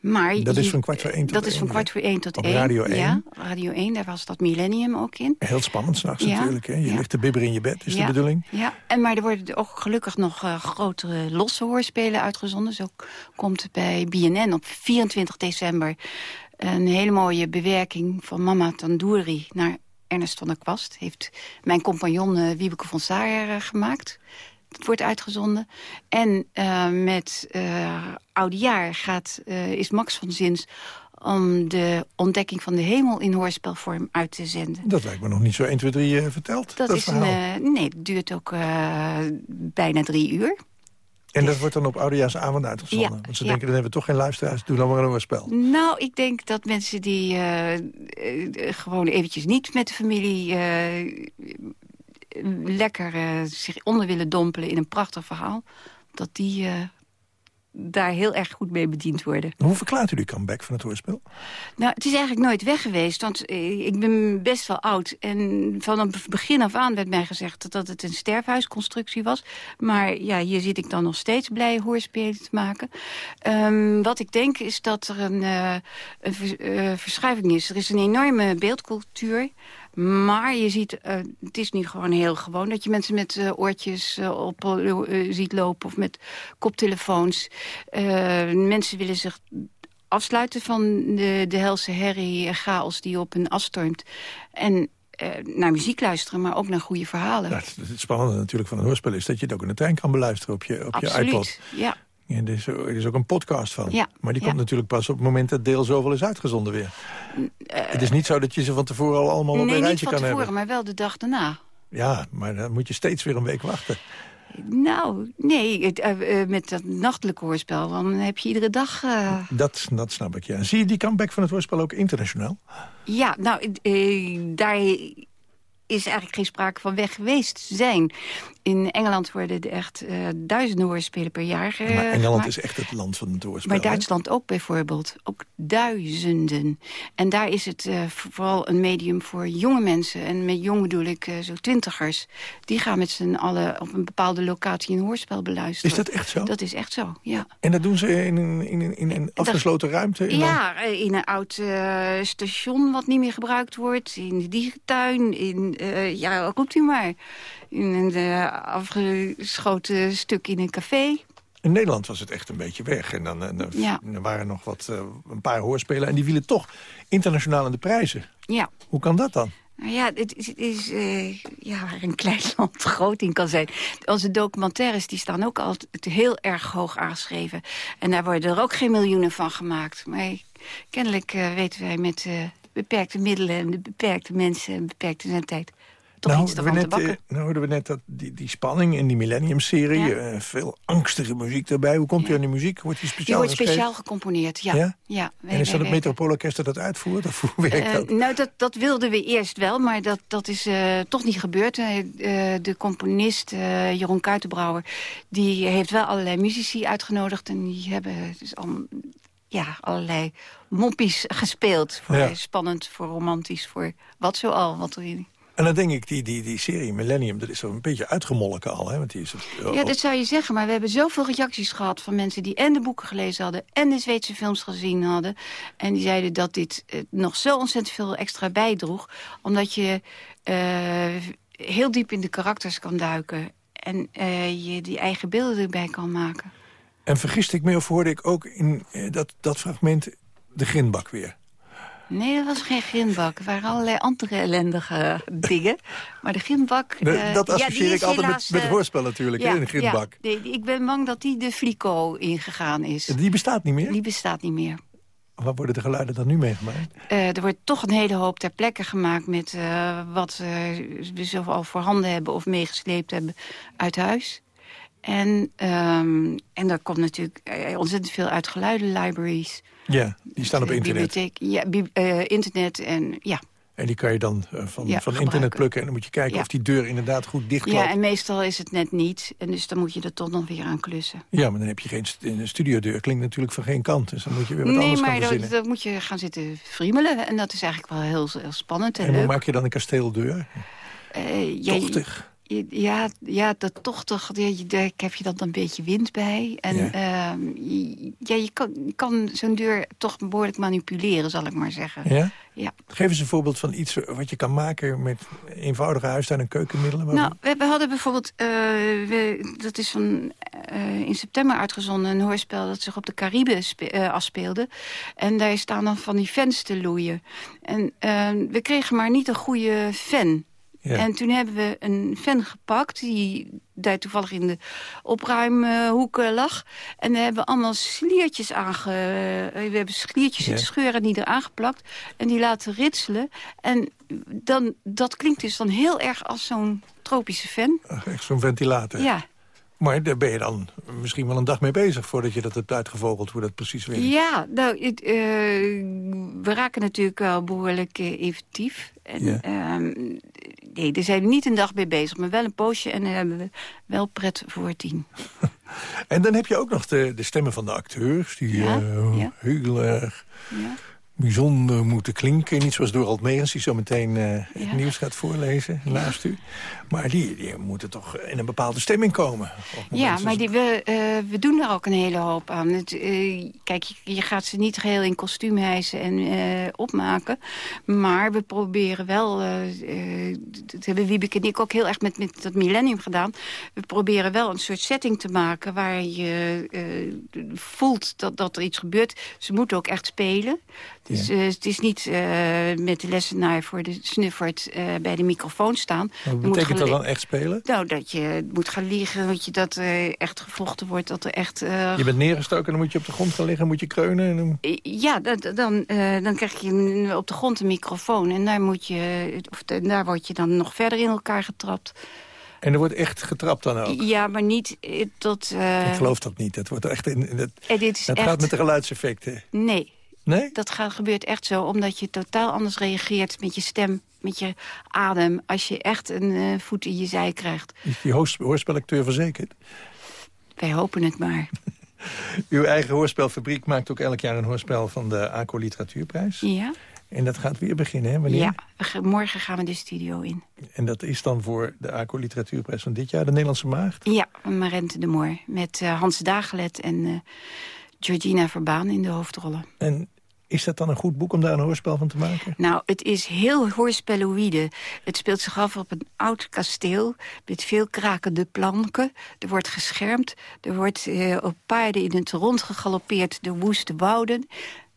Maar dat je, is van kwart voor één tot Dat is één, van kwart voor één tot op één. Radio 1. Ja, Radio 1, daar was dat millennium ook in. Heel spannend s'nachts ja, natuurlijk. Hè? Je ja. ligt te bibberen in je bed, is ja, de bedoeling. Ja, en, maar er worden ook gelukkig nog uh, grotere losse hoorspelen uitgezonden. Zo komt bij BNN op 24 december een hele mooie bewerking van Mama Tandoori naar Ernest van der Kwast. Heeft mijn compagnon uh, Wiebeke van Saar uh, gemaakt. Dat wordt uitgezonden. En uh, met Oudejaar gaat, is Max van Zins om de ontdekking van de hemel in hoorspelvorm uit te zenden. Dat lijkt me nog niet zo 1, 2, 3 verteld, dat, dat is een, Nee, het duurt ook bijna drie uur. En dat wordt dan op oudejaarsavond uitgezonden? Ja, Want ze ja. denken, dan hebben we toch geen luisteraars, doe dan maar een hoorspel. Nou, ik denk dat mensen die uh, uh, gewoon eventjes niet met de familie... Uh, lekker zich onder willen dompelen in een prachtig verhaal... dat die daar heel erg goed mee bediend worden. Hoe verklaart u die comeback van het hoorspel? Nou, het is eigenlijk nooit weg geweest, want ik ben best wel oud. En van het begin af aan werd mij gezegd dat het een sterfhuisconstructie was. Maar ja, hier zit ik dan nog steeds blij hoorspelen te maken. Um, wat ik denk is dat er een, uh, een vers uh, verschuiving is. Er is een enorme beeldcultuur... Maar je ziet, uh, het is nu gewoon heel gewoon... dat je mensen met uh, oortjes uh, op ziet lopen of met koptelefoons. mensen willen zich afsluiten van de, de helse herrie eh, chaos die op een afstormt. En eh, naar muziek luisteren, maar ook naar goede verhalen. Ja, het, het spannende natuurlijk van een hoorspel is dat je het ook in de trein kan beluisteren op je, op je Absoluut, iPod. ja. Ja, er, is, er is ook een podcast van. Ja, Maar die ja. komt natuurlijk pas op het moment dat deel zoveel is uitgezonden weer. Eh, het is niet zo dat je ze van tevoren al allemaal op nee, een niet rijtje van kan tevoren, hebben. maar wel de dag daarna. Ja, maar dan moet je steeds weer een week wachten. Nou, nee, het, eh, eh, met dat nachtelijke hoorspel, dan heb je iedere dag... Dat, dat snap ik, ja. Zie je die comeback van het hoorspel ook internationaal? Ja, nou, daar is eigenlijk geen sprake van weg geweest zijn. In Engeland worden er echt eh, duizenden hoorspelen per jaar eh, maar Engeland gemaakt. is echt het land van het hoorspel. Maar? Duitsland ook bijvoorbeeld. Ook duizenden. En daar is het eh, vooral een medium voor jonge mensen. En met jong bedoel ik eh, zo twintigers. Die gaan met z'n allen op een bepaalde locatie een hoorspel beluisteren. Is dat echt zo? Dat is echt zo, ja. En dat doen ze in een, in een, in een afgesloten ruimte? In Ja, eh, in een oud eh, station wat niet meer gebruikt wordt. In de dierentuin. In, eh, ja, roept u maar. In een eh, afgeschoten stuk in een café. In Nederland was het echt een beetje weg. En dan, en dan- Ja. er waren nog wat, eh, een paar hoorspelen. En die vielen toch internationaal in de prijzen. Ja. Hoe kan dat dan? Nou ja, het is, eh, ja, waar een klein land groot in kan zijn. Onze documentaires die staan ook altijd heel erg hoog aangeschreven. En daar worden er ook geen miljoenen van gemaakt. Maar kennelijk eh, weten wij met eh, beperkte middelen... en de beperkte mensen en beperkte zendtijd... toch nou, iets ervan we te net, bakken. eh, nou hoorden we net dat die, die spanning in die Millennium-serie. Ja. eh, veel angstige muziek erbij. Hoe komt u aan die muziek? Wordt die Die speciaal wordt speciaal gecomponeerd, ja. Ja? ja? wij- En is dat het. Metropoolorkest dat uitvoert? Of hoe werkt Eh, dat? nou, dat, dat wilden we eerst wel, maar dat, dat is eh, toch niet gebeurd. Eh, eh, de componist eh, Jeroen Kuitenbrouwer... die heeft wel allerlei muzici uitgenodigd... en die hebben dus al, ja, allerlei moppies gespeeld. Voor Ja. spannend, voor romantisch, voor wat zo al. Wat er, En dan denk ik, die, die, die serie Millennium, dat is zo een beetje uitgemolken al. Hè? Want die is het, oh, Ja, dat zou je zeggen, maar we hebben zoveel reacties gehad... van mensen die en de boeken gelezen hadden... en de Zweedse films gezien hadden. En die zeiden dat dit eh, nog zo ontzettend veel extra bijdroeg. Omdat je eh, heel diep in de karakters kan duiken... en eh, je die eigen beelden erbij kan maken. En vergiste ik me of hoorde ik ook in eh, dat, dat fragment de grindbak weer? Nee, dat was geen grindbak. Het waren allerlei andere ellendige dingen. Maar de grindbak... De- eh, dat ja, associeer ik altijd helaas, met, met eh, hoorspel natuurlijk, in de grindbak. Ja, nee, ik ben bang dat die de flico ingegaan is. Die bestaat niet meer? Die bestaat niet meer. Waar worden de geluiden dan nu meegemaakt? Eh, er wordt toch een hele hoop ter plekke gemaakt met wat we zo al voorhanden hebben of meegesleept hebben uit huis. En, ehm en daar komt natuurlijk eh, ontzettend veel uit geluidenlibraries. Ja, die staan op Eh, internet. Bibliotheek, ja, eh, internet en ja. En die kan je dan van, Ja, van internet plukken. En dan moet je kijken Ja. of die deur inderdaad goed dicht Ja, en meestal is het net niet. En dus dan moet je er toch nog weer aan klussen. Ja, maar dan heb je geen st studiodeur. Klinkt natuurlijk van geen kant. Dus dan moet je weer wat nee, anders maar gaan dan, verzinnen. dan moet je gaan zitten friemelen. En dat is eigenlijk wel heel, heel spannend en, En hoe leuk. maak je dan een kasteeldeur? Eh, ja, Tochtig. Ja, ja, dat ja, je- daar heb je dan een beetje wind bij. En Ja. ehm, je, ja, je kan, kan zo'n deur toch behoorlijk manipuleren, zal ik maar zeggen. Ja? Ja. Geef eens een voorbeeld van iets wat je kan maken met eenvoudige huistuin- en keukenmiddelen. maar- Nou, we, we hadden bijvoorbeeld, eh, we, dat is van, eh, in september uitgezonden... een hoorspel dat zich op de Cariben eh, afspeelde. En daar staan dan van die fans te loeien. En eh, we kregen maar niet een goede fan. Ja. En toen hebben we een fan gepakt... die daar toevallig in de opruimhoek eh, lag. En daar hebben we allemaal sliertjes aange... eh, we hebben sliertjes Ja. in scheuren die er aangeplakt. En die laten ritselen. En dan, dat klinkt dus dan heel erg als zo'n tropische fan. Echt zo'n ventilator. Ja. Maar daar ben je dan misschien wel een dag mee bezig... voordat je dat hebt uitgevogeld, hoe dat precies werkt. Ja, nou, het, eh, we raken natuurlijk wel behoorlijk eh, inventief. En, Ja. ehm, nee, daar zijn we niet een dag mee bezig, maar wel een poosje. En dan hebben we wel pret voor tien. En dan heb je ook nog de, de stemmen van de acteurs... die Ja, eh, ja. heel erg Ja. Bijzonder moeten klinken. Niet zoals Dorald Megens, die zo meteen eh, het nieuws gaat voorlezen naast u. Maar die, die moeten toch in een bepaalde stemming komen. Ja, maar die, we, uh, we doen daar ook een hele hoop aan. Het, uh, kijk, je, je, gaat ze niet geheel in kostuum hijsen en opmaken. Maar we proberen wel, dat hebben Wiebeke en ik ook heel erg met, met dat millennium gedaan. We proberen wel een soort setting te maken waar je voelt dat, dat er iets gebeurt. Ze moeten ook echt spelen. Dus ja. het is niet met de lessenaar voor de snuffert bij de microfoon staan. Wat betekent dat dan echt spelen? Nou, dat je moet gaan liggen, dat je dat echt gevochten wordt, dat er echt... Je bent neergestoken en dan moet je op de grond gaan liggen, moet je kreunen? En dan... Ja, dan, dan, dan krijg je op de grond een microfoon en daar, moet je, of daar word je dan nog verder in elkaar getrapt. En er wordt echt getrapt dan ook? Ja, maar niet tot... Ik geloof dat niet. Het wordt echt in, in het, echt... gaat met de geluidseffecten. Nee. Nee? Dat gaat, gebeurt echt zo, omdat je totaal anders reageert met je stem met je adem... als je echt een uh, voet in je zij krijgt. Is die hoorspelacteur verzekerd? Wij hopen het maar. Uw eigen hoorspelfabriek maakt ook elk jaar een hoorspel van de ACO Literatuurprijs. Ja. En dat gaat weer beginnen, hè? Wanneer? Ja, morgen gaan we de studio in. En dat is dan voor de ACO Literatuurprijs van dit jaar, de Nederlandse Maagd? Ja, Marente de Moor. Met uh, Hans Dagelet en uh, Georgina Verbaan in de hoofdrollen. En is dat dan een goed boek om daar een hoorspel van te maken? Nou, het is heel hoorspelloïde. Het speelt zich af op een oud kasteel met veel krakende planken. Er wordt geschermd, er wordt uh, op paarden in het rond gegalopeerd de woeste wouden.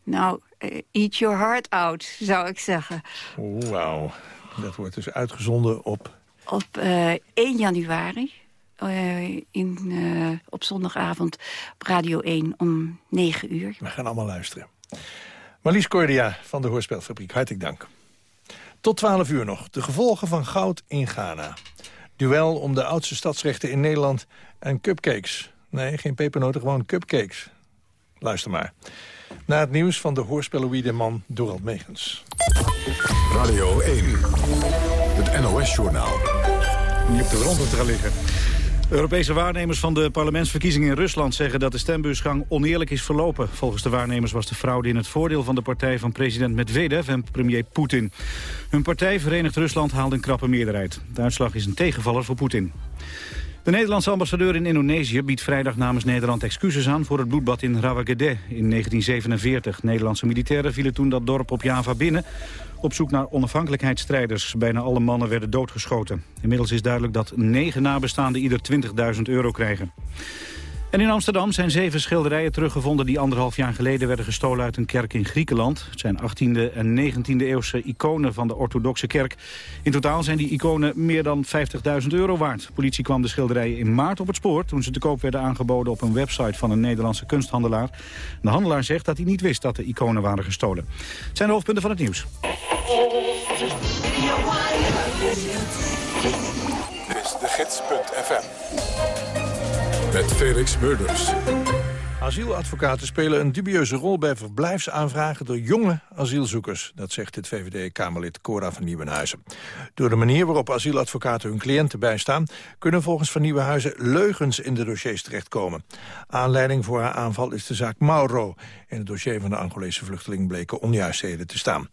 Nou, uh, eat your heart out, zou ik zeggen. Wauw, dat wordt dus uitgezonden op... Op uh, 1 januari. Uh, in, uh, op zondagavond op Radio 1 om 9 uur. We gaan allemaal luisteren. Marlies Cordia van de Hoorspelfabriek, hartelijk dank. Tot 12 uur nog. De gevolgen van goud in Ghana. Duel om de oudste stadsrechten in Nederland en cupcakes. Nee, geen pepernoten, gewoon cupcakes. Luister maar. Na het nieuws van de hoorspelloïde man Dorald Megens. Radio 1, het NOS-journaal. Niet op de grond te gaan liggen. Europese waarnemers van de parlementsverkiezingen in Rusland zeggen dat de stembusgang oneerlijk is verlopen. Volgens de waarnemers was de fraude in het voordeel van de partij van president Medvedev en premier Poetin. Hun partij Verenigd Rusland haalde een krappe meerderheid. De uitslag is een tegenvaller voor Poetin. De Nederlandse ambassadeur in Indonesië biedt vrijdag namens Nederland excuses aan voor het bloedbad in Rawagede in 1947. Nederlandse militairen vielen toen dat dorp op Java binnen op zoek naar onafhankelijkheidsstrijders. Bijna alle mannen werden doodgeschoten. Inmiddels is duidelijk dat negen nabestaanden ieder 20.000 euro krijgen. En in Amsterdam zijn zeven schilderijen teruggevonden... die anderhalf jaar geleden werden gestolen uit een kerk in Griekenland. Het zijn 18e en 19e eeuwse iconen van de orthodoxe kerk. In totaal zijn die iconen meer dan 50.000 euro waard. Politie kwam de schilderijen in maart op het spoor... toen ze te koop werden aangeboden op een website van een Nederlandse kunsthandelaar. De handelaar zegt dat hij niet wist dat de iconen waren gestolen. Het zijn de hoofdpunten van het nieuws. Dit is de gids.fm. Met Felix Murders. Asieladvocaten spelen een dubieuze rol bij verblijfsaanvragen door jonge asielzoekers. Dat zegt het VVD-Kamerlid Cora van Nieuwenhuizen. Door de manier waarop asieladvocaten hun cliënten bijstaan... kunnen volgens Van Nieuwenhuizen leugens in de dossiers terechtkomen. Aanleiding voor haar aanval is de zaak Mauro. In het dossier van de Angolese vluchteling bleken onjuistheden te staan.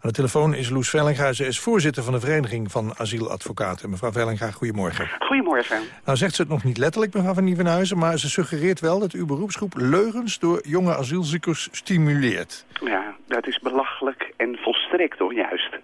Aan de telefoon is Loes Vellinga. Ze is voorzitter van de Vereniging van Asieladvocaten. Mevrouw Vellinga, goedemorgen. Goedemorgen. Nou zegt ze het nog niet letterlijk, mevrouw van Nieuwenhuizen... maar ze suggereert wel dat uw beroepsgroep leugens door jonge asielzoekers stimuleert. Ja, dat is belachelijk en volstrekt onjuist.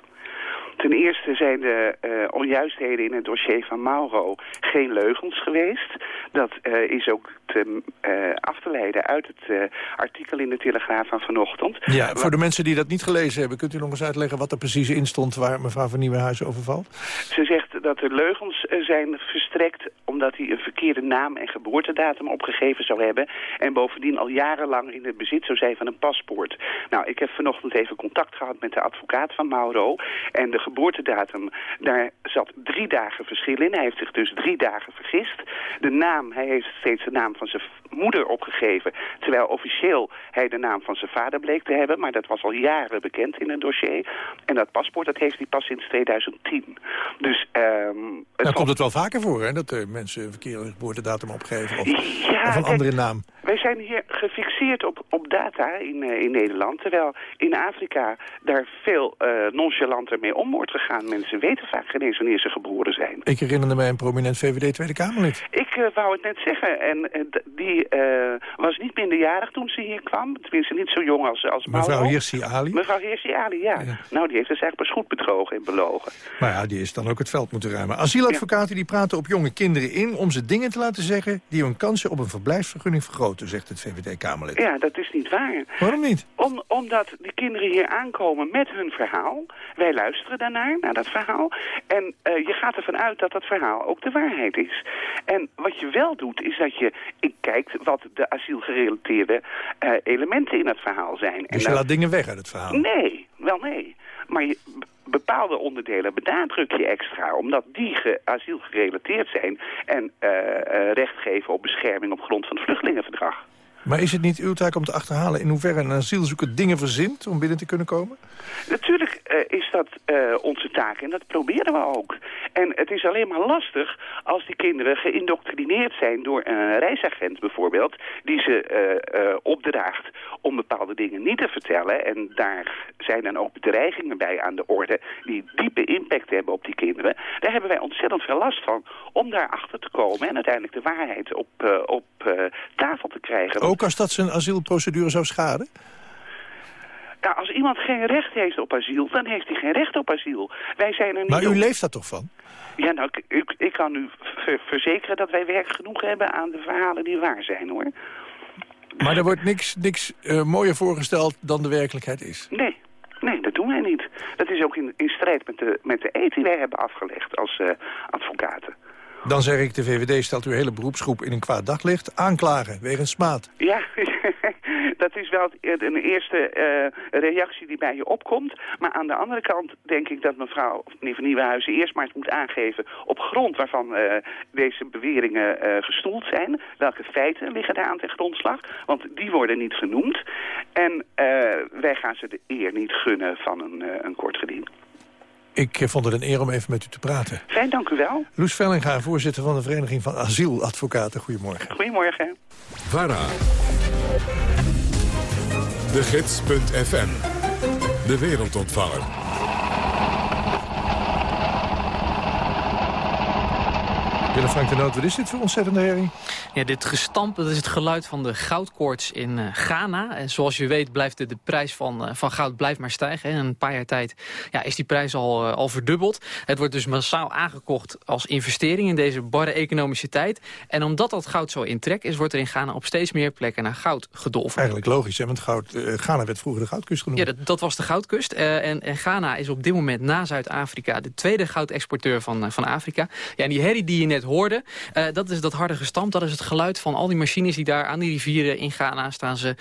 Ten eerste zijn de uh, onjuistheden in het dossier van Mauro geen leugens geweest. Dat uh, is ook te, uh, af te leiden uit het artikel in de Telegraaf van vanochtend. Ja, voor de mensen die dat niet gelezen hebben... kunt u nog eens uitleggen wat er precies in stond... waar mevrouw van Nieuwenhuizen over valt? Ze zegt dat er leugens zijn verstrekt... omdat hij een verkeerde naam en geboortedatum opgegeven zou hebben... en bovendien al jarenlang in het bezit zou zijn van een paspoort. Nou, ik heb vanochtend even contact gehad met de advocaat van Mauro... en de geboortedatum, daar zat drie dagen verschil in. Hij heeft zich dus drie dagen vergist. De naam, hij heeft steeds de naam van zijn moeder opgegeven... terwijl officieel hij de naam van zijn vader bleek te hebben... maar dat was al jaren bekend in het dossier. En dat paspoort, dat heeft hij pas sinds 2010. Dus... Um, het komt het wel vaker voor, hè? Dat uh, mensen een verkeerde geboortedatum opgeven of, ja, of een andere naam. Wij zijn hier gefixeerd op, op data in, uh, in Nederland, terwijl in Afrika daar veel uh, nonchalanter mee om wordt gegaan. Mensen weten vaak geen eens wanneer ze geboren zijn. Ik herinnerde mij een prominent VVD Tweede Kamerlid. Ik uh, wou het net zeggen. En die was niet minderjarig toen ze hier kwam. Tenminste niet zo jong als, als Mevrouw Hirsi Ali? Mevrouw Hirsi Ali, ja. ja. Nou, die heeft dus eigenlijk pas goed bedrogen en belogen. Maar ja, die is dan ook het veld moeten ruimen. Asieladvocaten die praten op jonge kinderen in om ze dingen te laten zeggen... die hun kansen op een verblijfsvergunning vergroten, zegt het VVD-Kamerlid. Ja, dat is niet waar. Waarom niet? Om, omdat die kinderen hier aankomen met hun verhaal. Wij luisteren daarnaar, naar dat verhaal. En je gaat ervan uit dat dat verhaal ook de waarheid is. En wat je wel doet, is dat je kijkt wat de asielgerelateerde uh, elementen in het verhaal zijn. Dus en je laat dingen weg uit het verhaal? Nee, wel nee. Maar je, bepaalde onderdelen benadruk je extra... omdat die ge asiel gerelateerd zijn... en uh, uh, recht geven op bescherming op grond van het vluchtelingenverdrag. Maar is het niet uw taak om te achterhalen in hoeverre een asielzoeker dingen verzint om binnen te kunnen komen? Natuurlijk is dat uh, onze taak en dat proberen we ook. En het is alleen maar lastig als die kinderen geïndoctrineerd zijn door een reisagent bijvoorbeeld, die ze uh, opdraagt om bepaalde dingen niet te vertellen. En daar zijn dan ook bedreigingen bij aan de orde die diepe impact hebben op die kinderen. Daar hebben wij ontzettend veel last van om daar achter te komen en uiteindelijk de waarheid op, op tafel te krijgen. Ook als dat zijn asielprocedure zou schaden? Iemand geen recht heeft op asiel, dan heeft hij geen recht op asiel. Wij zijn er niet maar u op... leeft daar toch van? Ja, nou, ik, ik, ik kan u ver verzekeren dat wij werk genoeg hebben aan de verhalen die waar zijn, hoor. Maar er wordt niks, niks uh, mooier voorgesteld dan de werkelijkheid is? Nee, nee, dat doen wij niet. Dat is ook in, in strijd met de, met de eet die wij hebben afgelegd als uh, advocaten. Dan zeg ik, de VVD stelt uw hele beroepsgroep in een kwaad daglicht. Aanklagen, wegens smaad. Ja, dat is wel een eerste uh, reactie die bij je opkomt. Maar aan de andere kant denk ik dat mevrouw meneer Van Nieuwenhuizen eerst maar eens moet aangeven... op grond waarvan uh, deze beweringen uh, gestoeld zijn. Welke feiten liggen daar aan ten grondslag? Want die worden niet genoemd. En wij gaan ze de eer niet gunnen van een, een kort geding. Ik vond het een eer om even met u te praten. Fijn, dank u wel. Loes Vellinga, voorzitter van de Vereniging van Asieladvocaten. Goedemorgen. Goedemorgen. VARA. De Gids.fm. De wereldontvanger. Willem Frank de Noot, wat is dit voor ontzettende herrie? Ja, dit gestamp, dat is het geluid van de goudkoorts in uh, Ghana. En zoals je weet blijft de, de prijs van, uh, van goud blijft maar stijgen. In een paar jaar tijd ja, is die prijs al, uh, al verdubbeld. Het wordt dus massaal aangekocht als investering in deze barre economische tijd. En omdat dat goud zo in trek is, wordt er in Ghana op steeds meer plekken naar goud gedolven. Eigenlijk logisch, hè? want goud, Ghana werd vroeger de goudkust genoemd. Ja, dat, dat was de goudkust. en, en Ghana is op dit moment na Zuid-Afrika de tweede goudexporteur van, van Afrika. Ja, en die herrie die je net hoorde, dat is dat harde gestamp, dat is het geluid van al die machines die daar aan die rivieren in Ghana staan ze uh,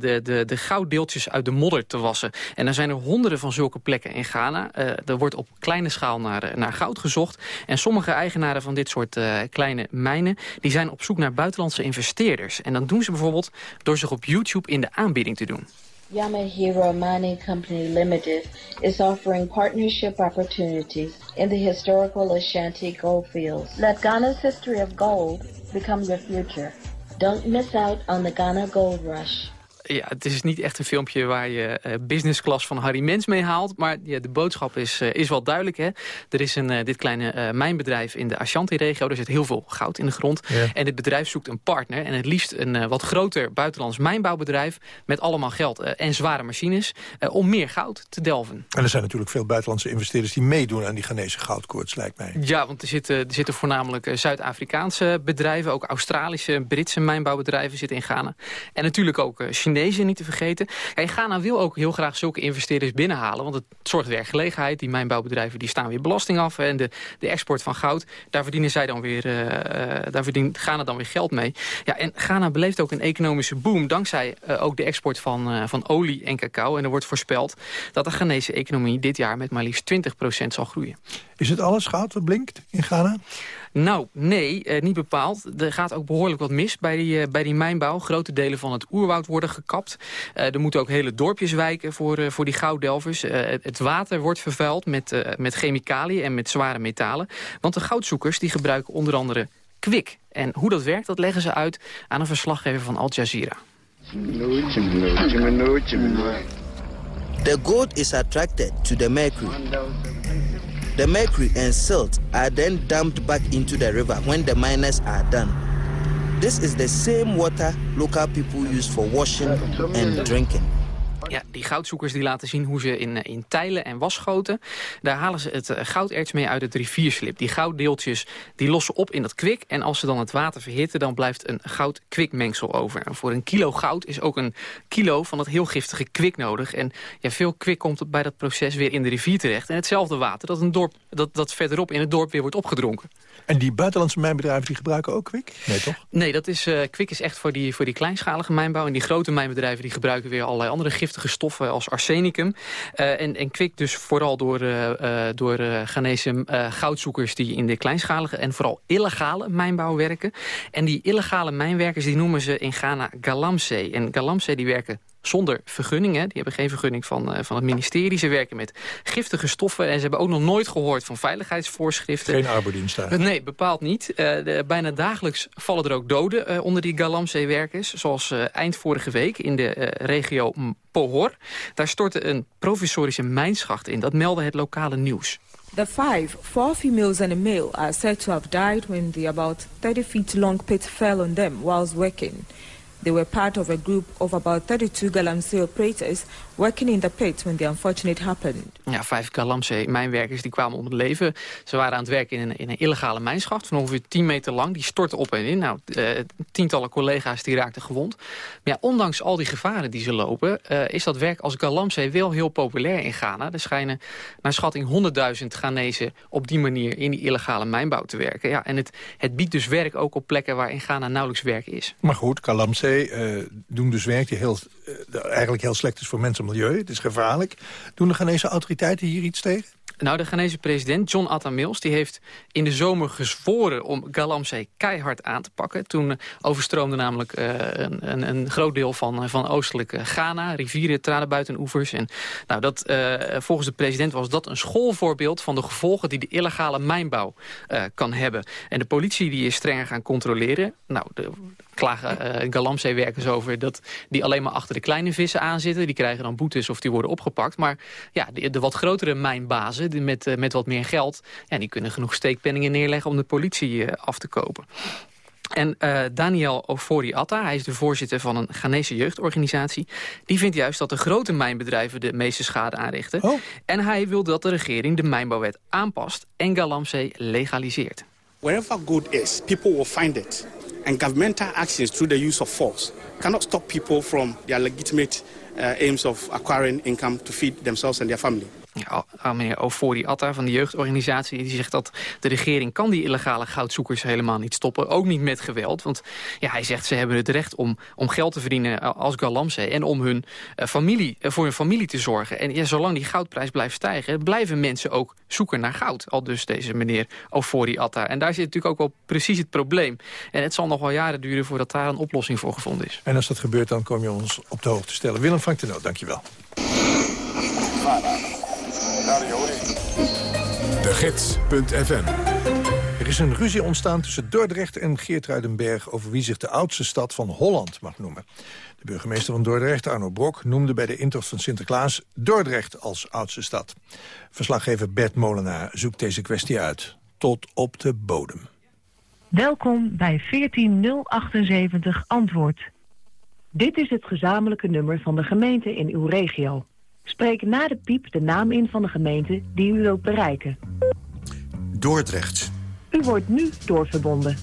de, de, de gouddeeltjes uit de modder te wassen. En er zijn er honderden van zulke plekken in Ghana. Uh, er wordt op kleine schaal naar, naar goud gezocht. En sommige eigenaren van dit soort kleine mijnen... die zijn op zoek naar buitenlandse investeerders. En dan doen ze bijvoorbeeld door zich op YouTube in de aanbieding te doen. Yamahiro Mining Company Limited is offering partnership opportunities in the historical Ashanti gold fields. Let Ghana's history of gold become your future. Don't miss out on the Ghana Gold Rush. Ja, het is niet echt een filmpje waar je uh, business class van Harry Mens mee haalt. Maar ja, de boodschap is, uh, is wel duidelijk. Hè? Er is een, uh, dit kleine mijnbedrijf in de Ashanti-regio. Er zit heel veel goud in de grond. Ja. En dit bedrijf zoekt een partner. En het liefst een wat groter buitenlands mijnbouwbedrijf... met allemaal geld en zware machines om meer goud te delven. En er zijn natuurlijk veel buitenlandse investeerders... die meedoen aan die Ghanese goudkoorts, lijkt mij. Ja, want er zitten, er zitten voornamelijk Zuid-Afrikaanse bedrijven... ook Australische, Britse mijnbouwbedrijven zitten in Ghana. En natuurlijk ook Chinezen niet te vergeten. Ghana wil ook heel graag zulke investeerders binnenhalen. Want het zorgt werkgelegenheid. Die mijnbouwbedrijven die staan weer belasting af. En de, de export van goud, daar verdienen zij dan weer, uh, daar verdient Ghana dan weer geld mee. Ja, en Ghana beleeft ook een economische boom. Dankzij uh, ook de export van, van olie en cacao. En er wordt voorspeld dat de Ghanese economie dit jaar met maar liefst 20% zal groeien. Is het alles goud wat blinkt in Ghana? Nou, nee, eh, niet bepaald. Er gaat ook behoorlijk wat mis bij die, uh, bij die mijnbouw. Grote delen van het oerwoud worden gekapt. Uh, er moeten ook hele dorpjes wijken voor, voor die gouddelvers. Het, het, water wordt vervuild met, met chemicaliën en met zware metalen. Want de goudzoekers die gebruiken onder andere kwik. En hoe dat werkt, dat leggen ze uit aan een verslaggever van Al Jazeera. The goat is attracted to the mercury. The mercury and silt are then dumped back into the river when the miners are done. This is the same water local people use for washing and drinking. Ja, die goudzoekers die laten zien hoe ze in, eh, in tijlen en wasgoten... daar halen ze het eh, gouderts mee uit het rivierslip. Die gouddeeltjes die lossen op in dat kwik. En als ze dan het water verhitten, dan blijft een goud-kwikmengsel over. En voor een kilo goud is ook een kilo van dat heel giftige kwik nodig. En ja, veel kwik komt bij dat proces weer in de rivier terecht. En hetzelfde water dat, een dorp, dat, dat verderop in het dorp weer wordt opgedronken. En die buitenlandse mijnbedrijven die gebruiken ook kwik? Nee, toch? Nee, dat is, uh, kwik is echt voor die, voor die kleinschalige mijnbouw. En die grote mijnbedrijven die gebruiken weer allerlei andere stoffen als arsenicum. Uh, en, en kwik dus vooral door, uh, door Ghanese goudzoekers die in de kleinschalige en vooral illegale mijnbouw werken. En die illegale mijnwerkers die noemen ze in Ghana galamsey. En galamsey die werken zonder vergunningen. Die hebben geen vergunning van, uh, van het ministerie. Ze werken met giftige stoffen en ze hebben ook nog nooit gehoord van veiligheidsvoorschriften. Geen arbodienst daar. Nee, bepaald niet. Uh, de, bijna dagelijks vallen er ook doden uh, onder die Galamsey-werkers. Zoals eind vorige week in de regio Pohor. Daar stortte een provisorische mijnschacht in. Dat meldde het lokale nieuws. The five, four females and a male, are said to have died when the about 30 feet long pit fell on them whilst working. They were part of a group of about 32 Galamsey operators working in the pit when the unfortunate happened. Ja, vijf Galamsey mijnwerkers die kwamen om het leven. Ze waren aan het werken in een, in een illegale mijnschacht van ongeveer 10 meter lang. Die stortte op en in. Nou, uh, tientallen collega's die raakten gewond. Maar ja, ondanks al die gevaren die ze lopen... Uh, is dat werk als Galamsey wel heel populair in Ghana. Er schijnen naar schatting 100.000 Ghanese op die manier in die illegale mijnbouw te werken. Ja, en het, het biedt dus werk ook op plekken waar in Ghana nauwelijks werk is. Maar goed, Galamsey uh, doen dus werk die heel, eigenlijk heel slecht is voor mensen milieu. Het is gevaarlijk. Doen de Ghanese autoriteiten hier iets tegen? Nou, de Ghanese president John Atta Mills die heeft in de zomer gezworen om Galamsey keihard aan te pakken. Toen overstroomde namelijk uh, een, een, een, groot deel van, van oostelijk Ghana. Rivieren traden buiten oevers. En, nou, dat, uh, volgens de president was dat een schoolvoorbeeld van de gevolgen die de illegale mijnbouw kan hebben. En de politie die is strenger gaan controleren. Nou, de, klagen uh, Galamsey-werkers over dat die alleen maar achter de kleine vissen aanzitten. Die krijgen dan boetes of die worden opgepakt. Maar ja, de, de wat grotere mijnbazen die met, uh, met wat meer geld... Ja, die kunnen genoeg steekpenningen neerleggen om de politie uh, af te kopen. En uh, Daniel Ofori Atta, hij is de voorzitter van een Ghanese jeugdorganisatie... die vindt juist dat de grote mijnbedrijven de meeste schade aanrichten. Oh. En hij wil dat de regering de mijnbouwwet aanpast en Galamsey legaliseert. Wherever good is, people will find it. And governmental actions through the use of force cannot stop people from their legitimate uh, aims of acquiring income to feed themselves and their family. Ja, meneer Ofori Atta van de jeugdorganisatie... die zegt dat de regering kan die illegale goudzoekers helemaal niet stoppen. Ook niet met geweld. Want ja, hij zegt ze hebben het recht om, om geld te verdienen als Galamsey... en om hun uh, familie, uh, voor hun familie te zorgen. En ja, zolang die goudprijs blijft stijgen... blijven mensen ook zoeken naar goud. Al dus deze meneer Ofori Atta. En daar zit natuurlijk ook wel precies het probleem. En het zal nog wel jaren duren voordat daar een oplossing voor gevonden is. En als dat gebeurt, dan kom je ons op de hoogte stellen. Willem Frank de Noot, dankjewel. De Gids.fm Er is een ruzie ontstaan tussen Dordrecht en Geertruidenberg... over wie zich de oudste stad van Holland mag noemen. De burgemeester van Dordrecht, Arno Brok, noemde bij de intocht van Sinterklaas... Dordrecht als oudste stad. Verslaggever Bert Molenaar zoekt deze kwestie uit. Tot op de bodem. Welkom bij 14078 Antwoord. Dit is het gezamenlijke nummer van de gemeente in uw regio. Spreek na de piep de naam in van de gemeente die u wilt bereiken. Dordrecht. U wordt nu doorverbonden.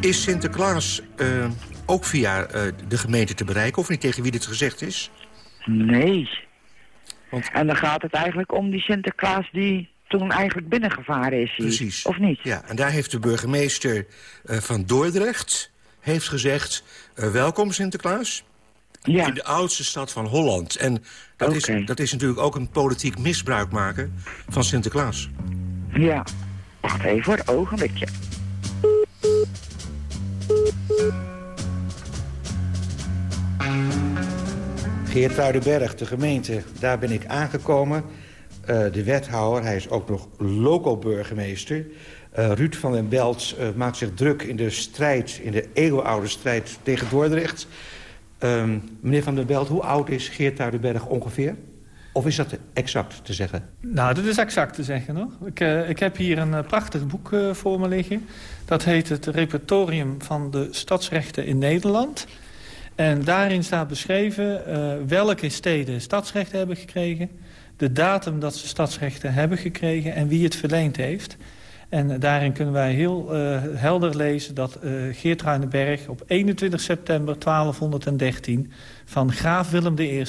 Is Sinterklaas uh, ook via uh, de gemeente te bereiken, of niet tegen wie dit gezegd is? Nee. Want... En dan gaat het eigenlijk om die Sinterklaas die toen eigenlijk binnengevaren is. Hier. Precies. Of niet? Ja, en daar heeft de burgemeester uh, van Dordrecht heeft gezegd... Uh, welkom Sinterklaas. Ja. In de oudste stad van Holland. En dat, okay. is, dat is natuurlijk ook een politiek misbruik maken van Sinterklaas. Ja. Wacht even hoor, ogenblikje. Geertruidenberg, de gemeente, daar ben ik aangekomen. de wethouder. Hij is ook nog loco-burgemeester. Uh, Ruud van den Belt uh, maakt zich druk in de strijd, in de eeuwenoude strijd tegen Dordrecht. Um, meneer van den Belt, hoe oud is Geert Uidenberg ongeveer? Of is dat exact te zeggen? Nou, dat is exact te zeggen. Hoor. Ik, uh, ik heb hier een prachtig boek voor me liggen. Dat heet het Repertorium van de Stadsrechten in Nederland. En daarin staat beschreven welke steden stadsrechten hebben gekregen... de datum dat ze stadsrechten hebben gekregen en wie het verleend heeft... En daarin kunnen wij heel uh, helder lezen dat uh, Geert Ruineberg op 21 september 1213... van graaf Willem I,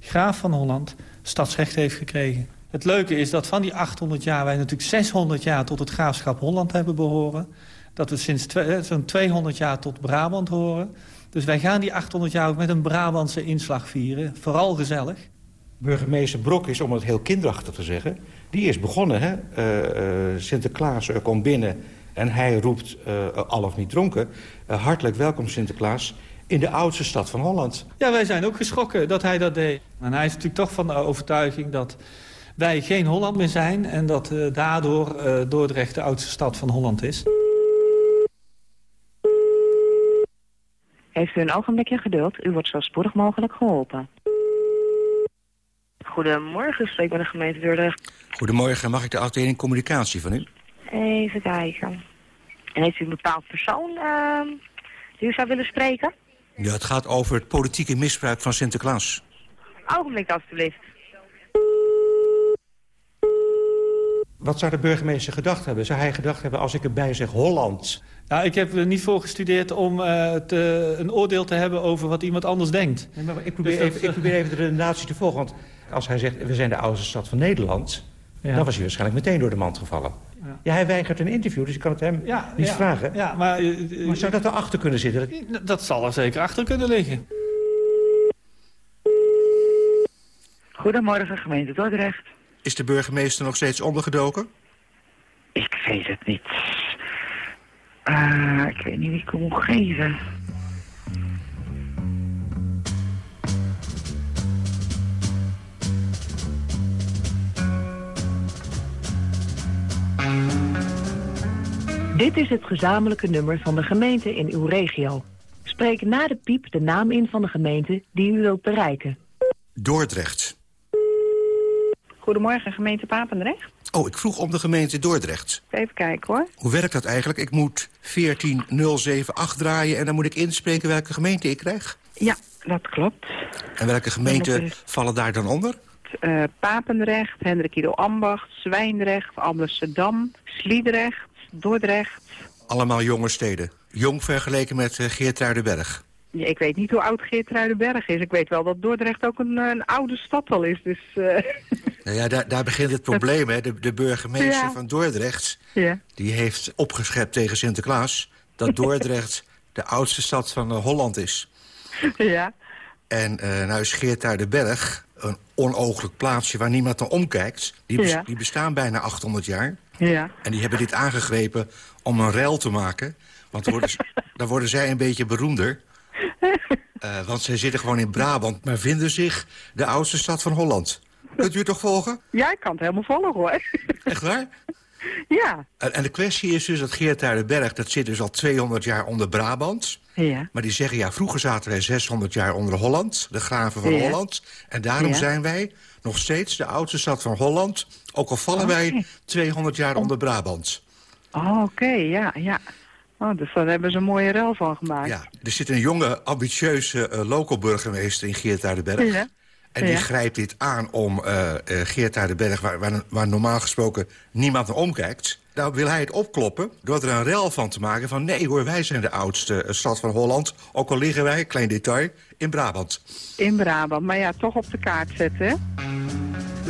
graaf van Holland, stadsrecht heeft gekregen. Het leuke is dat van die 800 jaar wij natuurlijk 600 jaar tot het graafschap Holland hebben behoren. Dat we sinds zo'n 200 jaar tot Brabant horen. Dus wij gaan die 800 jaar ook met een Brabantse inslag vieren. Vooral gezellig. Burgemeester Brok is, om het heel kinderachtig te zeggen... die is begonnen, hè? Uh, uh, Sinterklaas komt binnen en hij roept, uh, al of niet dronken... hartelijk welkom Sinterklaas in de oudste stad van Holland. Ja, wij zijn ook geschrokken dat hij dat deed. En hij is natuurlijk toch van de overtuiging dat wij geen Holland meer zijn... en dat daardoor Dordrecht de oudste stad van Holland is. Heeft u een ogenblikje geduld? U wordt zo spoedig mogelijk geholpen. Goedemorgen, spreek met de gemeente Dordrecht. Goedemorgen, mag ik de afdeling communicatie van u? Even kijken. En heeft u een bepaald persoon uh, die u zou willen spreken? Ja, het gaat over het politieke misbruik van Sinterklaas. Ogenblik, alstublieft. Wat zou de burgemeester gedacht hebben? Zou hij gedacht hebben als ik erbij zeg Holland? Nou, ik heb er niet voor gestudeerd om uh, te, een oordeel te hebben over wat iemand anders denkt. Nee, maar ik, probeer dus even, ik probeer even de redenatie te volgen. Want als hij zegt, we zijn de oudste stad van Nederland... Ja. dan was hij waarschijnlijk meteen door de mand gevallen. Ja. ja hij weigert een interview, dus ik kan het hem ja, niet vragen. Ja, maar, uh, maar zou dat erachter kunnen zitten? Dat... dat zal er zeker achter kunnen liggen. Goedemorgen, gemeente Dordrecht. Is de burgemeester nog steeds ondergedoken? Ik weet het niet. Uh, ik weet niet wie ik moet geven. Dit is het gezamenlijke nummer van de gemeente in uw regio. Spreek na de piep de naam in van de gemeente die u wilt bereiken. Dordrecht. Goedemorgen, gemeente Papendrecht. Oh, ik vroeg om de gemeente Dordrecht. Even kijken hoor. Hoe werkt dat eigenlijk? Ik moet 14078 draaien en dan moet ik inspreken welke gemeente ik krijg? Ja, dat klopt. En welke gemeenten vallen daar dan onder? Uh, Papendrecht, Hendrik Ido Ambacht, Zwijndrecht, Amsterdam, Sliedrecht, Dordrecht. Allemaal jonge steden. Jong vergeleken met uh, Geertruidenberg. Ja, ik weet niet hoe oud Geertruidenberg is. Ik weet wel dat Dordrecht ook een, een oude stad al is. Dus, uh... nou ja, daar, daar begint het probleem. Hè. De, de burgemeester ja. van Dordrecht... Ja. die heeft opgeschept tegen Sinterklaas... dat Dordrecht de oudste stad van Holland is. Ja. En uh, nou is Geertruidenberg een onooglijk plaatsje waar niemand naar omkijkt. Die, bes Ja. die bestaan bijna 800 jaar. Ja. En die hebben dit aangegrepen om een ruil te maken. Want dan worden, dan worden zij een beetje beroemder. Eh, want zij zitten gewoon in Brabant, maar vinden zich de oudste stad van Holland. Kunt u het toch volgen? Ja, ik kan het helemaal volgen hoor. Echt waar? Ja. En, de kwestie is dus dat Geertruidenberg, dat zit dus al 200 jaar onder Brabant. Ja. Maar die zeggen, ja, vroeger zaten wij 600 jaar onder Holland, de graven van Ja. Holland. En daarom Ja. zijn wij nog steeds de oudste stad van Holland. Ook al vallen wij 200 jaar onder Brabant. Oh, oké, ja, ja. Oh, dus daar hebben ze een mooie rel van gemaakt. Ja, er zit een jonge, ambitieuze uh, local burgemeester in Geertruidenberg. Ja. En die grijpt dit aan om uh, uh, Geertruidenberg, waar, waar, waar normaal gesproken niemand naar omkijkt... nou wil hij het opkloppen door er een rel van te maken van... nee hoor, wij zijn de oudste uh, stad van Holland, ook al liggen wij, klein detail, in Brabant. In Brabant, maar ja, toch op de kaart zetten?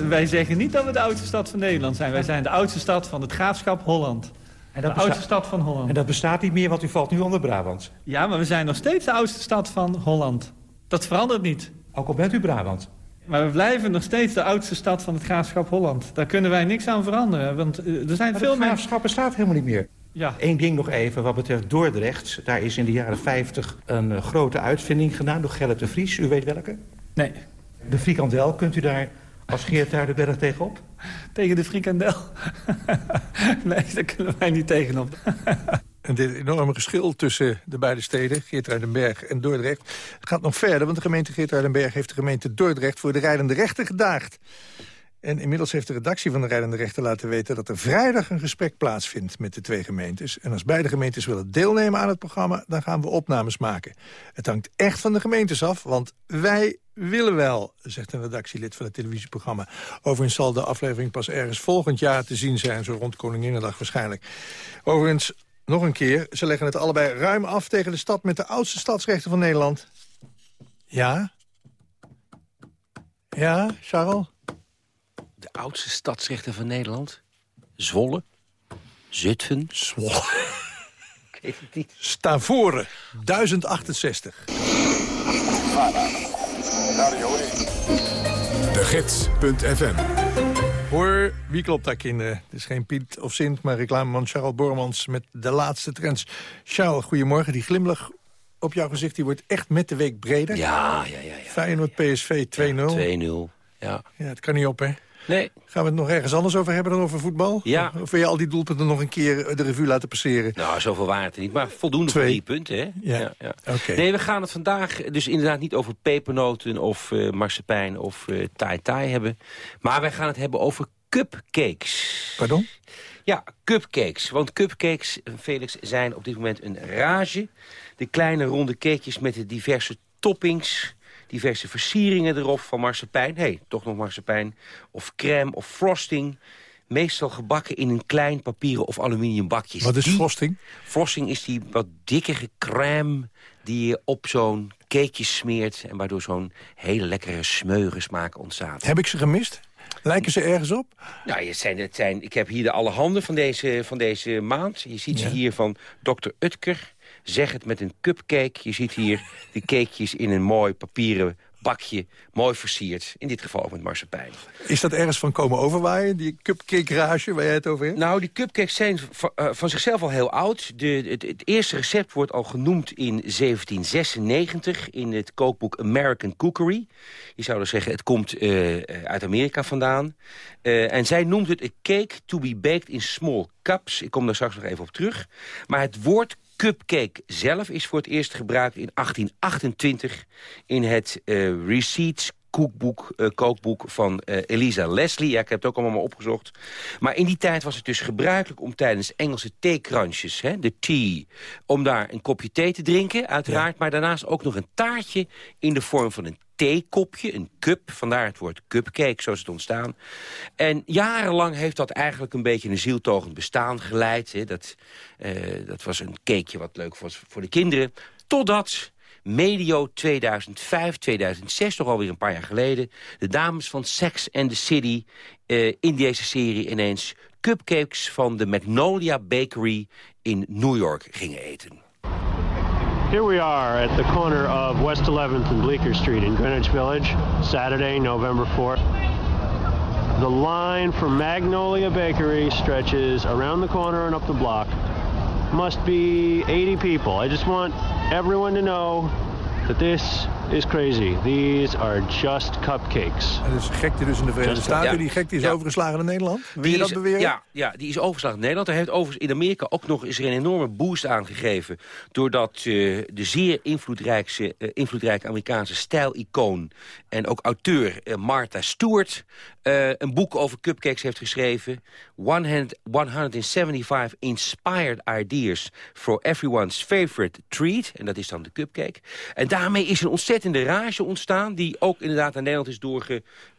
Wij zeggen niet dat we de oudste stad van Nederland zijn. Wij zijn de oudste stad van het graafschap Holland. En de oudste stad van Holland. En dat bestaat niet meer, want u valt nu onder Brabant. Ja, maar we zijn nog steeds de oudste stad van Holland. Dat verandert niet. Ook al bent u Brabant. Maar we blijven nog steeds de oudste stad van het graafschap Holland. Daar kunnen wij niks aan veranderen. Want uh, er zijn maar veel het graafschap bestaat helemaal niet meer. Ja. Eén ding nog even wat betreft Dordrecht. Daar is in de jaren 50 een uh, grote uitvinding gedaan door Gerrit de Vries. U weet welke? Nee. De frikandel kunt u daar Als Geert daar de berg tegenop? Tegen de frikandel. nee, daar kunnen wij niet tegenop. En dit enorme geschil tussen de beide steden, Geertruidenberg en Dordrecht... gaat nog verder, want de gemeente Geertruidenberg heeft de gemeente Dordrecht... voor de rijdende rechter gedaagd. En inmiddels heeft de redactie van de rijdende rechter laten weten... dat er vrijdag een gesprek plaatsvindt met de twee gemeentes. En als beide gemeentes willen deelnemen aan het programma... dan gaan we opnames maken. Het hangt echt van de gemeentes af, want wij willen wel... zegt een redactielid van het televisieprogramma. Overigens zal de aflevering pas ergens volgend jaar te zien zijn... zo rond Koninginnedag waarschijnlijk. Overigens, nog een keer, ze leggen het allebei ruim af... tegen de stad met de oudste stadsrechten van Nederland. Ja? Ja, Charles? De oudste stadsrechten van Nederland? Zwolle? Zutphen? Zwolle. Stavoren, 1068. De Gids.fm Hoor, wie klopt daar kinderen? Het is geen Piet of Sint, maar reclameman Charles Bormans met de laatste trends. Charles, goedemorgen. Die glimlach op jouw gezicht die wordt echt met de week breder. Ja, ja, ja. ja, Feyenoord PSV 2-0. 2-0, ja. Ja, het kan niet op, hè? Nee. Gaan we het nog ergens anders over hebben dan over voetbal? Ja. Of wil je al die doelpunten nog een keer de revue laten passeren? Nou, zoveel waren het niet, maar voldoende Twee. drie punten, hè? Ja. Oké. Nee, we gaan het vandaag dus inderdaad niet over pepernoten of eh marsepein of eh tai tai hebben. Maar wij gaan het hebben over cupcakes. Pardon? Ja, cupcakes. Want cupcakes, eh, Felix, zijn op dit moment een rage. De kleine ronde cakejes met de diverse toppings diverse versieringen erop van marsepein. Hé, hey, toch nog marsepein. Of crème of frosting. Meestal gebakken in een klein papieren of aluminium bakjes. Wat is Die- frosting? Frosting is die wat dikkere crème die je op zo'n cakeje smeert... en waardoor zo'n hele lekkere smeuige smaak ontstaat. Heb ik ze gemist? Lijken ze ergens op? Nou, het zijn, het zijn, ik heb hier de alle handen van deze, van deze maand. Je ziet ze hier van Dr. Utker. Zeg het met een cupcake. Je ziet hier de cakejes in een mooi papieren bakje. Mooi versierd. In dit geval ook met marsepein. Is dat ergens van komen overwaaien, die cupcake rage waar jij het over hebt? Nou, die cupcakes zijn van, eh, van zichzelf al heel oud. De, het, het eerste recept wordt al genoemd in 1796 in het kookboek American Cookery. Je zou dus zeggen, het komt eh, eh, uit Amerika vandaan. En zij noemt het a cake to be baked in small cups. Ik kom daar straks nog even op terug. Maar het woord cupcake zelf is voor het eerst gebruikt in 1828... in het eh, Receipts kookboek, eh, kookboek van eh, Elisa Leslie. Ja, ik heb het ook allemaal opgezocht. Maar in die tijd was het dus gebruikelijk om tijdens Engelse theekrantjes, hè, de tea, om daar een kopje thee te drinken, uiteraard. Maar daarnaast ook nog een taartje in de vorm van een theekopje, een cup. Vandaar het woord cupcake, zo is het ontstaan. En jarenlang heeft dat eigenlijk een beetje een zieltogend bestaan geleid. Hè. Dat, eh, dat was een cakeje wat leuk was voor de kinderen. Totdat medio 2005, 2006, toch alweer een paar jaar geleden... de dames van Sex and the City eh, in deze serie ineens... cupcakes van de Magnolia Bakery in New York gingen eten. Here we are at the corner of West 11th and Bleecker Street in Greenwich Village, Saturday, November 4th. The line for Magnolia Bakery stretches around the corner and up the block. Must be 80 people. I just want everyone to know that this is crazy. These are just cupcakes. En is gekte dus in de Verenigde Just- Staten. ja. Die gekte is Ja. overgeslagen in Nederland. Wil Die je dat is- beweren? Ja, ja, die is overgeslagen in Nederland. Er heeft overigens in Amerika ook nog is er een enorme boost aangegeven... doordat eh, de zeer invloedrijke, eh, invloedrijke Amerikaanse stijlicoon... en ook auteur eh, Martha Stewart eh, een boek over cupcakes heeft geschreven. 100 175 Inspired Ideas for Everyone's Favorite Treat. En dat is dan de cupcake. En daarmee is een ontzettende rage ontstaan... die ook inderdaad naar Nederland is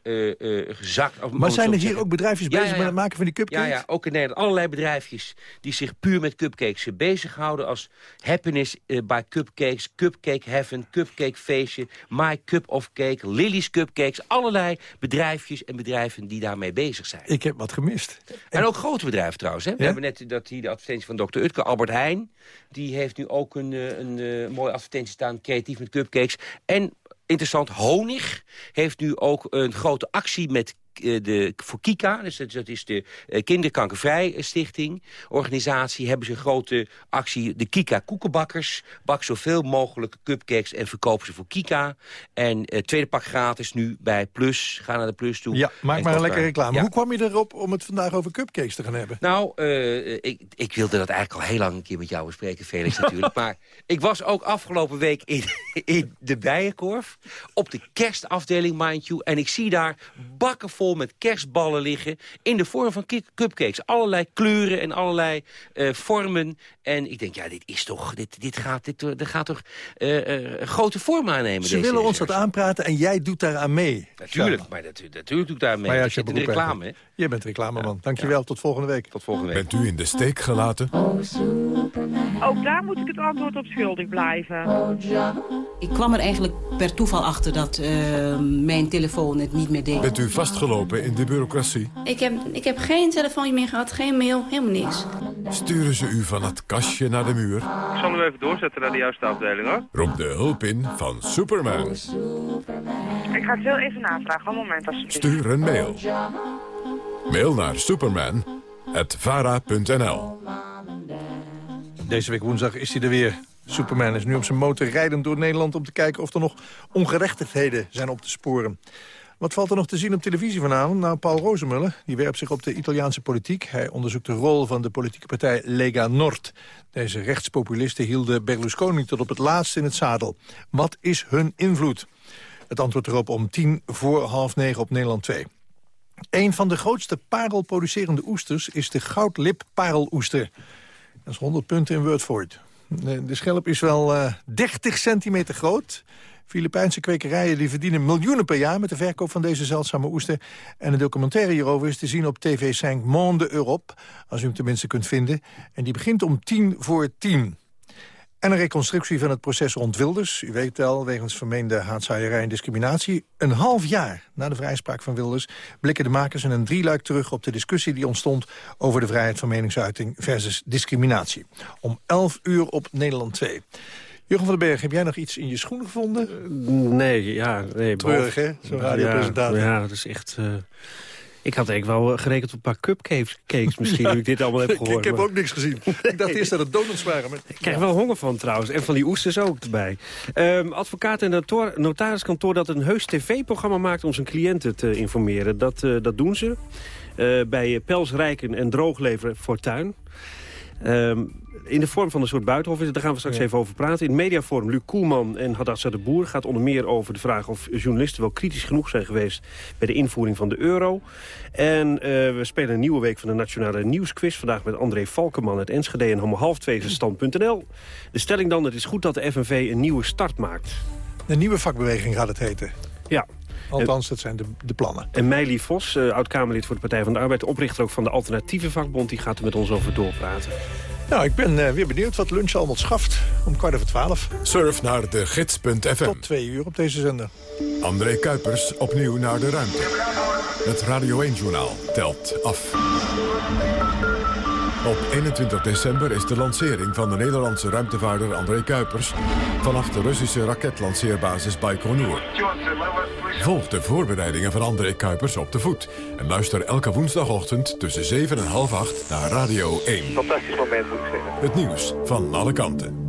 doorgezakt. Maar zijn er hier ook bedrijfjes bezig met het maken van die cupcakes? Ja, ja, ook in Nederland. Allerlei bedrijfjes die zich puur met cupcakes eh, bezighouden. Als Happiness eh, by Cupcakes, Cupcake Heaven, Cupcake Feestje... My Cup of Cake, Lily's Cupcakes. Allerlei bedrijfjes en bedrijven die daarmee bezig zijn. Ik heb wat gemist. En ook grote bedrijven trouwens. Hè? We hebben net dat hier de advertentie van Dr. Utke. Albert Heijn, die heeft nu ook een, eh, een, eh, mooie advertentie staan. Creatief met cupcakes. En interessant, Honig heeft nu ook een grote actie met de, voor Kika, dus dat, is de uh, Kinderkankervrij Stichting, organisatie, hebben ze een grote actie. De Kika Koekenbakkers. Bak zoveel mogelijk cupcakes en verkopen ze voor Kika. En uh, tweede pak gratis nu bij Plus. Ga naar de Plus toe. Ja, maak maar een lekkere reclame. Hoe kwam je erop om het vandaag over cupcakes te gaan hebben? Nou, ik, ik wilde dat eigenlijk al heel lang een keer met jou bespreken, Felix natuurlijk. maar ik was ook afgelopen week in, in de Bijenkorf. Op de kerstafdeling, mind you. En ik zie daar bakken vol met kerstballen liggen. In de vorm van cupcakes. Allerlei kleuren en allerlei uh, vormen. En ik denk, ja, dit is toch, dit, dit gaat, dit, dit gaat toch uh, uh, grote vorm aannemen. Ze willen ons dat aanpraten en jij doet daar aan mee. Natuurlijk, maar dat, natuurlijk doe ik daar mee. Maar ja, je de reclame, hè? Je bent reclameman. Ja, Dankjewel, ja. tot volgende week. Tot volgende week. Bent u in de steek gelaten? Ook daar moet ik het antwoord op schuldig blijven. Ik kwam er eigenlijk per toeval achter dat uh, mijn telefoon het niet meer deed. Bent u vastgelopen in de bureaucratie? Ik heb, ik heb geen telefoontje meer gehad, geen mail, helemaal niks. Sturen ze u van het kastje naar de muur? Ik zal u even doorzetten naar de juiste afdeling, hoor. Roep de hulp in van Superman. Ik ga het heel even navragen, een moment alsjeblieft. Stuur een mail. Mail naar superman.vara.nl Deze week woensdag is hij er weer. Superman is nu op zijn motor rijdend door Nederland... om te kijken of er nog ongerechtigheden zijn op te sporen. Wat valt er nog te zien op televisie vanavond? Nou, Paul Rozemuller die werpt zich op de Italiaanse politiek. Hij onderzoekt de rol van de politieke partij Lega Nord. Deze rechtspopulisten hielden Berlusconi tot op het laatst in het zadel. Wat is hun invloed? Het antwoord erop om tien voor half negen op Nederland 2. Een van de grootste parelproducerende oesters is de goudlip pareloester. Dat is 100 punten in Wordvoort. De schelp is wel uh, 30 centimeter groot. Filipijnse kwekerijen die verdienen miljoenen per jaar... met de verkoop van deze zeldzame oester. En een documentaire hierover is te zien op TV 5 Monde Europe... als u hem tenminste kunt vinden. En die begint om tien voor tien. En een reconstructie van het proces rond Wilders. U weet wel, wegens vermeende haatzaaierij en discriminatie. Een half jaar na de vrijspraak van Wilders... blikken de makers in een drieluik terug op de discussie die ontstond... over de vrijheid van meningsuiting versus discriminatie. Om 11 uur op Nederland 2. Jurgen van den Berg, heb jij nog iets in je schoenen gevonden? nee, ja. Nee, Treurig, hè? Zo'n radiopresentatie. Ja, ja, dat is echt... Uh... Ik had eigenlijk wel gerekend op een paar cupcakes cakes misschien, ja, nu ik dit allemaal heb gehoord. Ik, heb ook niks gezien. ik dacht eerst dat het donuts waren. Maar... Ik krijg wel honger van trouwens. En van die oesters ook erbij. Um, advocaat en notariskantoor dat een heus tv-programma maakt om zijn cliënten te informeren. Dat, uh, dat doen ze. Uh, bij Pelsrijken en Drooglever Fortuin. Um, in de vorm van een soort buitenhof is het. Daar gaan we straks even over praten. In mediaforum Luc Koelman en Hadassa de Boer gaat onder meer over de vraag... of journalisten wel kritisch genoeg zijn geweest bij de invoering van de euro. En uh, we spelen een nieuwe week van de Nationale Nieuwsquiz. Vandaag met André Valkenman uit Enschede en om half twee stand.nl. De stelling dan, het is goed dat de FNV een nieuwe start maakt. Een nieuwe vakbeweging gaat het heten. Ja, Althans, dat zijn de, de plannen. En Meili Vos, uh, oud-Kamerlid voor de Partij van de Arbeid... oprichter ook van de alternatieve vakbond, die gaat er met ons over doorpraten. Nou, ik ben uh, weer benieuwd wat lunch allemaal schaft om kwart over twaalf. Surf naar de gids.fm. Tot twee uur op deze zender. André Kuipers opnieuw naar de ruimte. Het Radio 1-journaal telt af. Op 21 december is de lancering van de Nederlandse ruimtevaarder André Kuipers... vanaf de Russische raketlanceerbasis Baikonur. Volg de voorbereidingen van André Kuipers op de voet. En luister elke woensdagochtend tussen 7 en half 8 naar Radio 1. Fantastisch moment, moet ik zeggen. Het nieuws van alle kanten.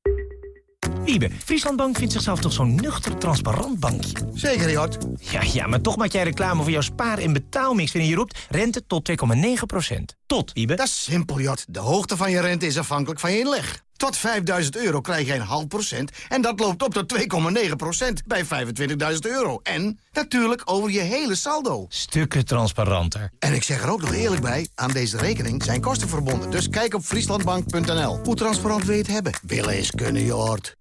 Wiebe, Frieslandbank vindt zichzelf toch zo'n nuchter, transparant bankje? Zeker, Jort. Ja, ja, maar toch maak jij reclame voor jouw spaar- en betaalmix... wanneer je roept rente tot 2,9% Tot, Wiebe. Dat is simpel, Jort. De hoogte van je rente is afhankelijk van je inleg. Tot 5000 euro krijg je een half procent en dat loopt op tot 2,9 procent bij 25.000 euro. En natuurlijk over je hele saldo. Stukken transparanter. En ik zeg er ook nog eerlijk bij, aan deze rekening zijn kosten verbonden. Dus kijk op frieslandbank.nl. Hoe transparant wil je het hebben? Willen is kunnen, Jort.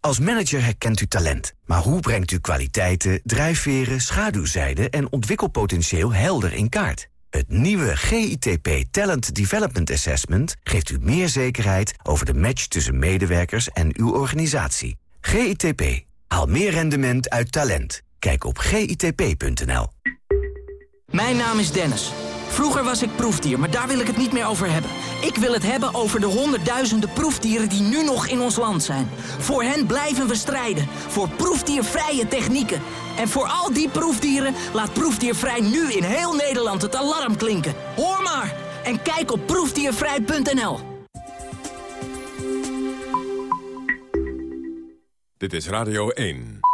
Als manager herkent u talent. Maar hoe brengt u kwaliteiten, drijfveren, schaduwzijden en ontwikkelpotentieel helder in kaart? Het nieuwe GITP Talent Development Assessment geeft u meer zekerheid over de match tussen medewerkers en uw organisatie. GITP. Haal meer rendement uit talent. Kijk op gitp.nl. Mijn naam is Dennis. Vroeger was ik proefdier, maar daar wil ik het niet meer over hebben. Ik wil het hebben over de honderdduizenden proefdieren die nu nog in ons land zijn. Voor hen blijven we strijden. Voor proefdiervrije technieken. En voor al die proefdieren laat Proefdiervrij nu in heel Nederland het alarm klinken. Hoor maar! En kijk op proefdiervrij.nl. Dit is Radio 1.